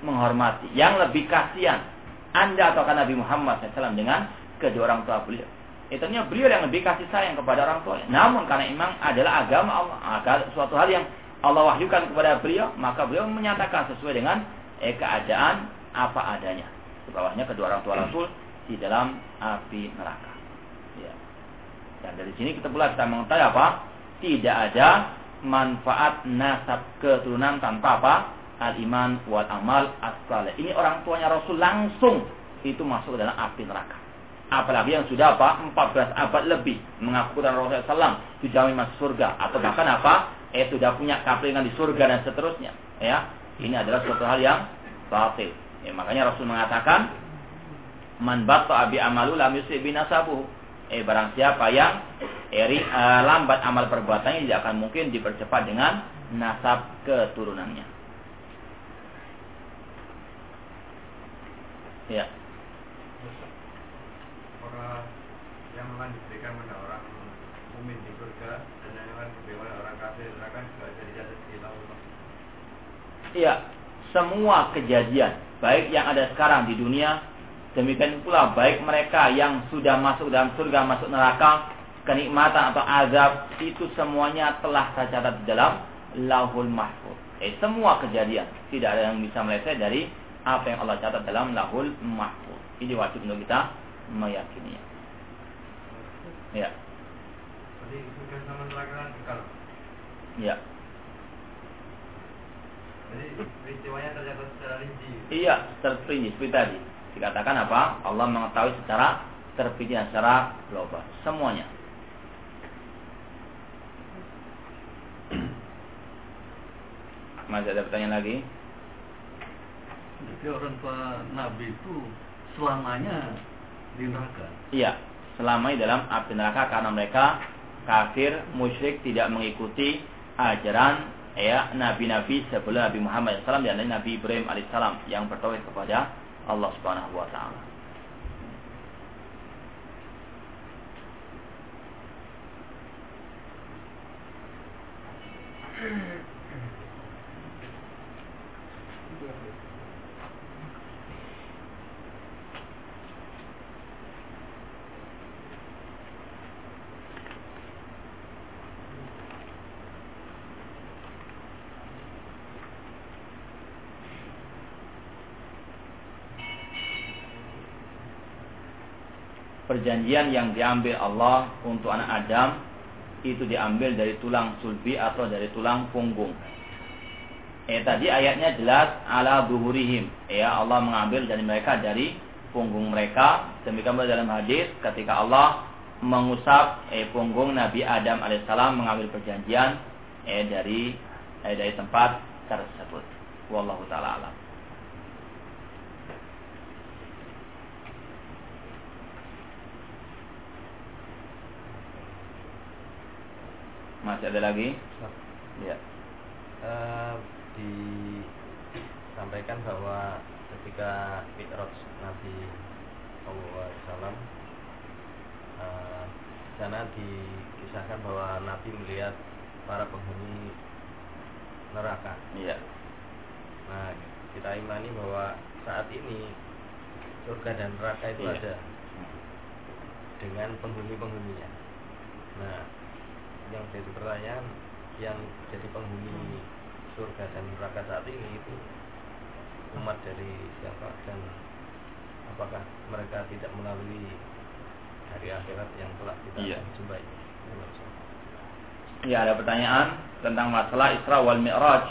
menghormati, yang lebih kasihan Anda atau Nabi Muhammad SAW dengan kedua orang tua beliau? Itunya beliau yang lebih kasih sayang kepada orang tuanya. Namun karena memang adalah agama Allah, agar suatu hal yang Allah wahyukan kepada beliau, maka beliau menyatakan sesuai dengan eh, keadaan apa adanya. Di bawahnya kedua orang tua Rasul di dalam api neraka. Ya. Dan dari sini kita pula kita mengetahui apa? Tidak ada manfaat nasab keturunan tanpa apa? Al-iman wal amal as Ini orang tuanya Rasul langsung itu masuk dalam api neraka apalagi yang sudah apa 14 abad lebih mengaku dan Rasulullah SAW dijamin masuk surga atau bahkan apa eh sudah punya kaplingan di surga dan seterusnya ya Ini adalah suatu hal yang batil. Ya, makanya Rasul mengatakan, "Man batta abi amalu lam yusib binasabuh." Eh barang siapa yang eri uh, lambat amal perbuatannya tidak akan mungkin dipercepat dengan nasab keturunannya. Ya. Orang yang akan diberikan pada orang mukmin di surga dan yang akan diberikan orang kafir akan juga jadi jatuh di. Iya, semua kejadian baik yang ada sekarang di dunia demikian pula baik mereka yang sudah masuk dalam surga masuk neraka kenikmatan atau azab itu semuanya telah tercatat dalam lauhul mahfuz. Eh, semua kejadian tidak ada yang bisa meleset dari apa yang Allah catat dalam lahul mahfuz. Ini wajib untuk kita meyakininya. Ya. Kekal. Ya. Jadi peristiwanya tercatat secara rinci. Iya, terperinci seperti tadi. Dikatakan apa? Allah mengetahui secara terperinci secara global. Semuanya. Masih ada pertanyaan lagi? Jadi orang tua Nabi itu selamanya di neraka. Iya, selama di dalam api neraka karena mereka kafir, musyrik, tidak mengikuti ajaran ya nabi-nabi sebelum Nabi Muhammad SAW dan Nabi Ibrahim alaihissalam yang bertauhid kepada Allah Subhanahu wa taala. Perjanjian yang diambil Allah untuk anak Adam itu diambil dari tulang sulbi atau dari tulang punggung. Eh tadi ayatnya jelas ala buhurihim. Ya Allah mengambil dari mereka dari punggung mereka. Demikian pula dalam hadis ketika Allah mengusap eh, punggung Nabi Adam alaihissalam mengambil perjanjian eh, dari eh, dari tempat tersebut. Wallahu taala alam. Masih ada lagi? Ya. Uh, disampaikan bahwa ketika Mi'raj Nabi SAW uh, sana dikisahkan bahwa Nabi melihat para penghuni neraka. Iya. Nah, kita imani bahwa saat ini surga dan neraka itu iya. ada dengan penghuni-penghuninya. Nah, yang jadi pertanyaan yang jadi penghuni surga dan neraka saat ini itu umat dari siapa dan apakah mereka tidak melalui hari akhirat yang telah kita iya. jumpai Ya ada pertanyaan tentang masalah Isra wal Mi'raj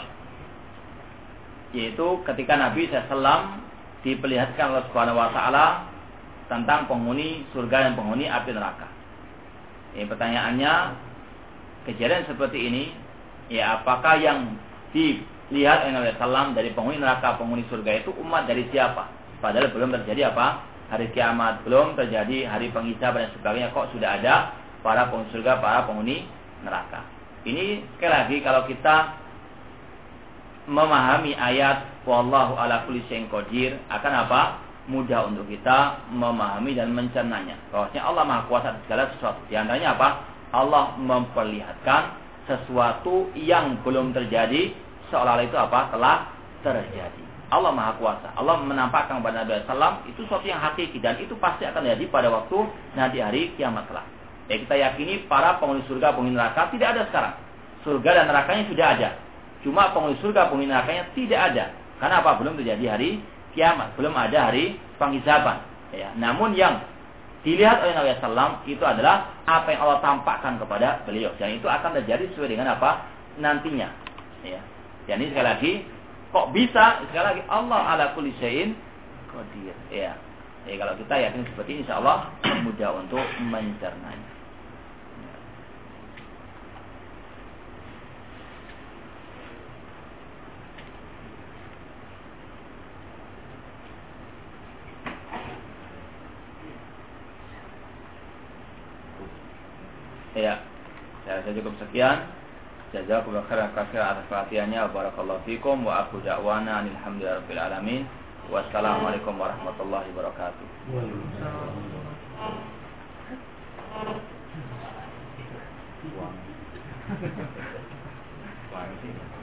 yaitu ketika Nabi SAW diperlihatkan oleh Subhanahu wa taala tentang penghuni surga dan penghuni api neraka. Ini pertanyaannya kejadian seperti ini, ya apakah yang dilihat oleh Sallam dari penghuni neraka, penghuni surga itu umat dari siapa? Padahal belum terjadi apa? Hari kiamat, belum terjadi hari penghisaban dan sebagainya. Kok sudah ada para penghuni surga, para penghuni neraka? Ini sekali lagi kalau kita memahami ayat wallahu ala kulli syai'in qadir akan apa? mudah untuk kita memahami dan mencernanya. Bahwasanya Allah Maha Kuasa segala sesuatu. Di antaranya apa? Allah memperlihatkan sesuatu yang belum terjadi seolah-olah itu apa telah terjadi. Allah Maha Kuasa. Allah menampakkan kepada Nabi SAW itu sesuatu yang hakiki dan itu pasti akan terjadi pada waktu nanti hari kiamat kelak. Ya kita yakini para penghuni surga, penghuni neraka tidak ada sekarang. Surga dan nerakanya sudah ada. Cuma penghuni surga, penghuni nerakanya tidak ada. Karena apa? Belum terjadi hari kiamat, belum ada hari penghisaban. Ya. Namun yang dilihat oleh Nabi SAW itu adalah apa yang Allah tampakkan kepada beliau. Dan itu akan terjadi sesuai dengan apa? Nantinya. Ya. Ini sekali lagi kok bisa? Sekali lagi Allah ala kulli syai'in qadir. Ya. Ya kalau kita yakin seperti ini insya Allah mudah untuk mencernanya Ya. Saya rasa cukup sekian. Jazakumullah khairan katsiran atas perhatiannya. Barakallahu fikum wa aku da'wana alhamdulillahirabbil alamin. Wassalamualaikum warahmatullahi wabarakatuh. Benar.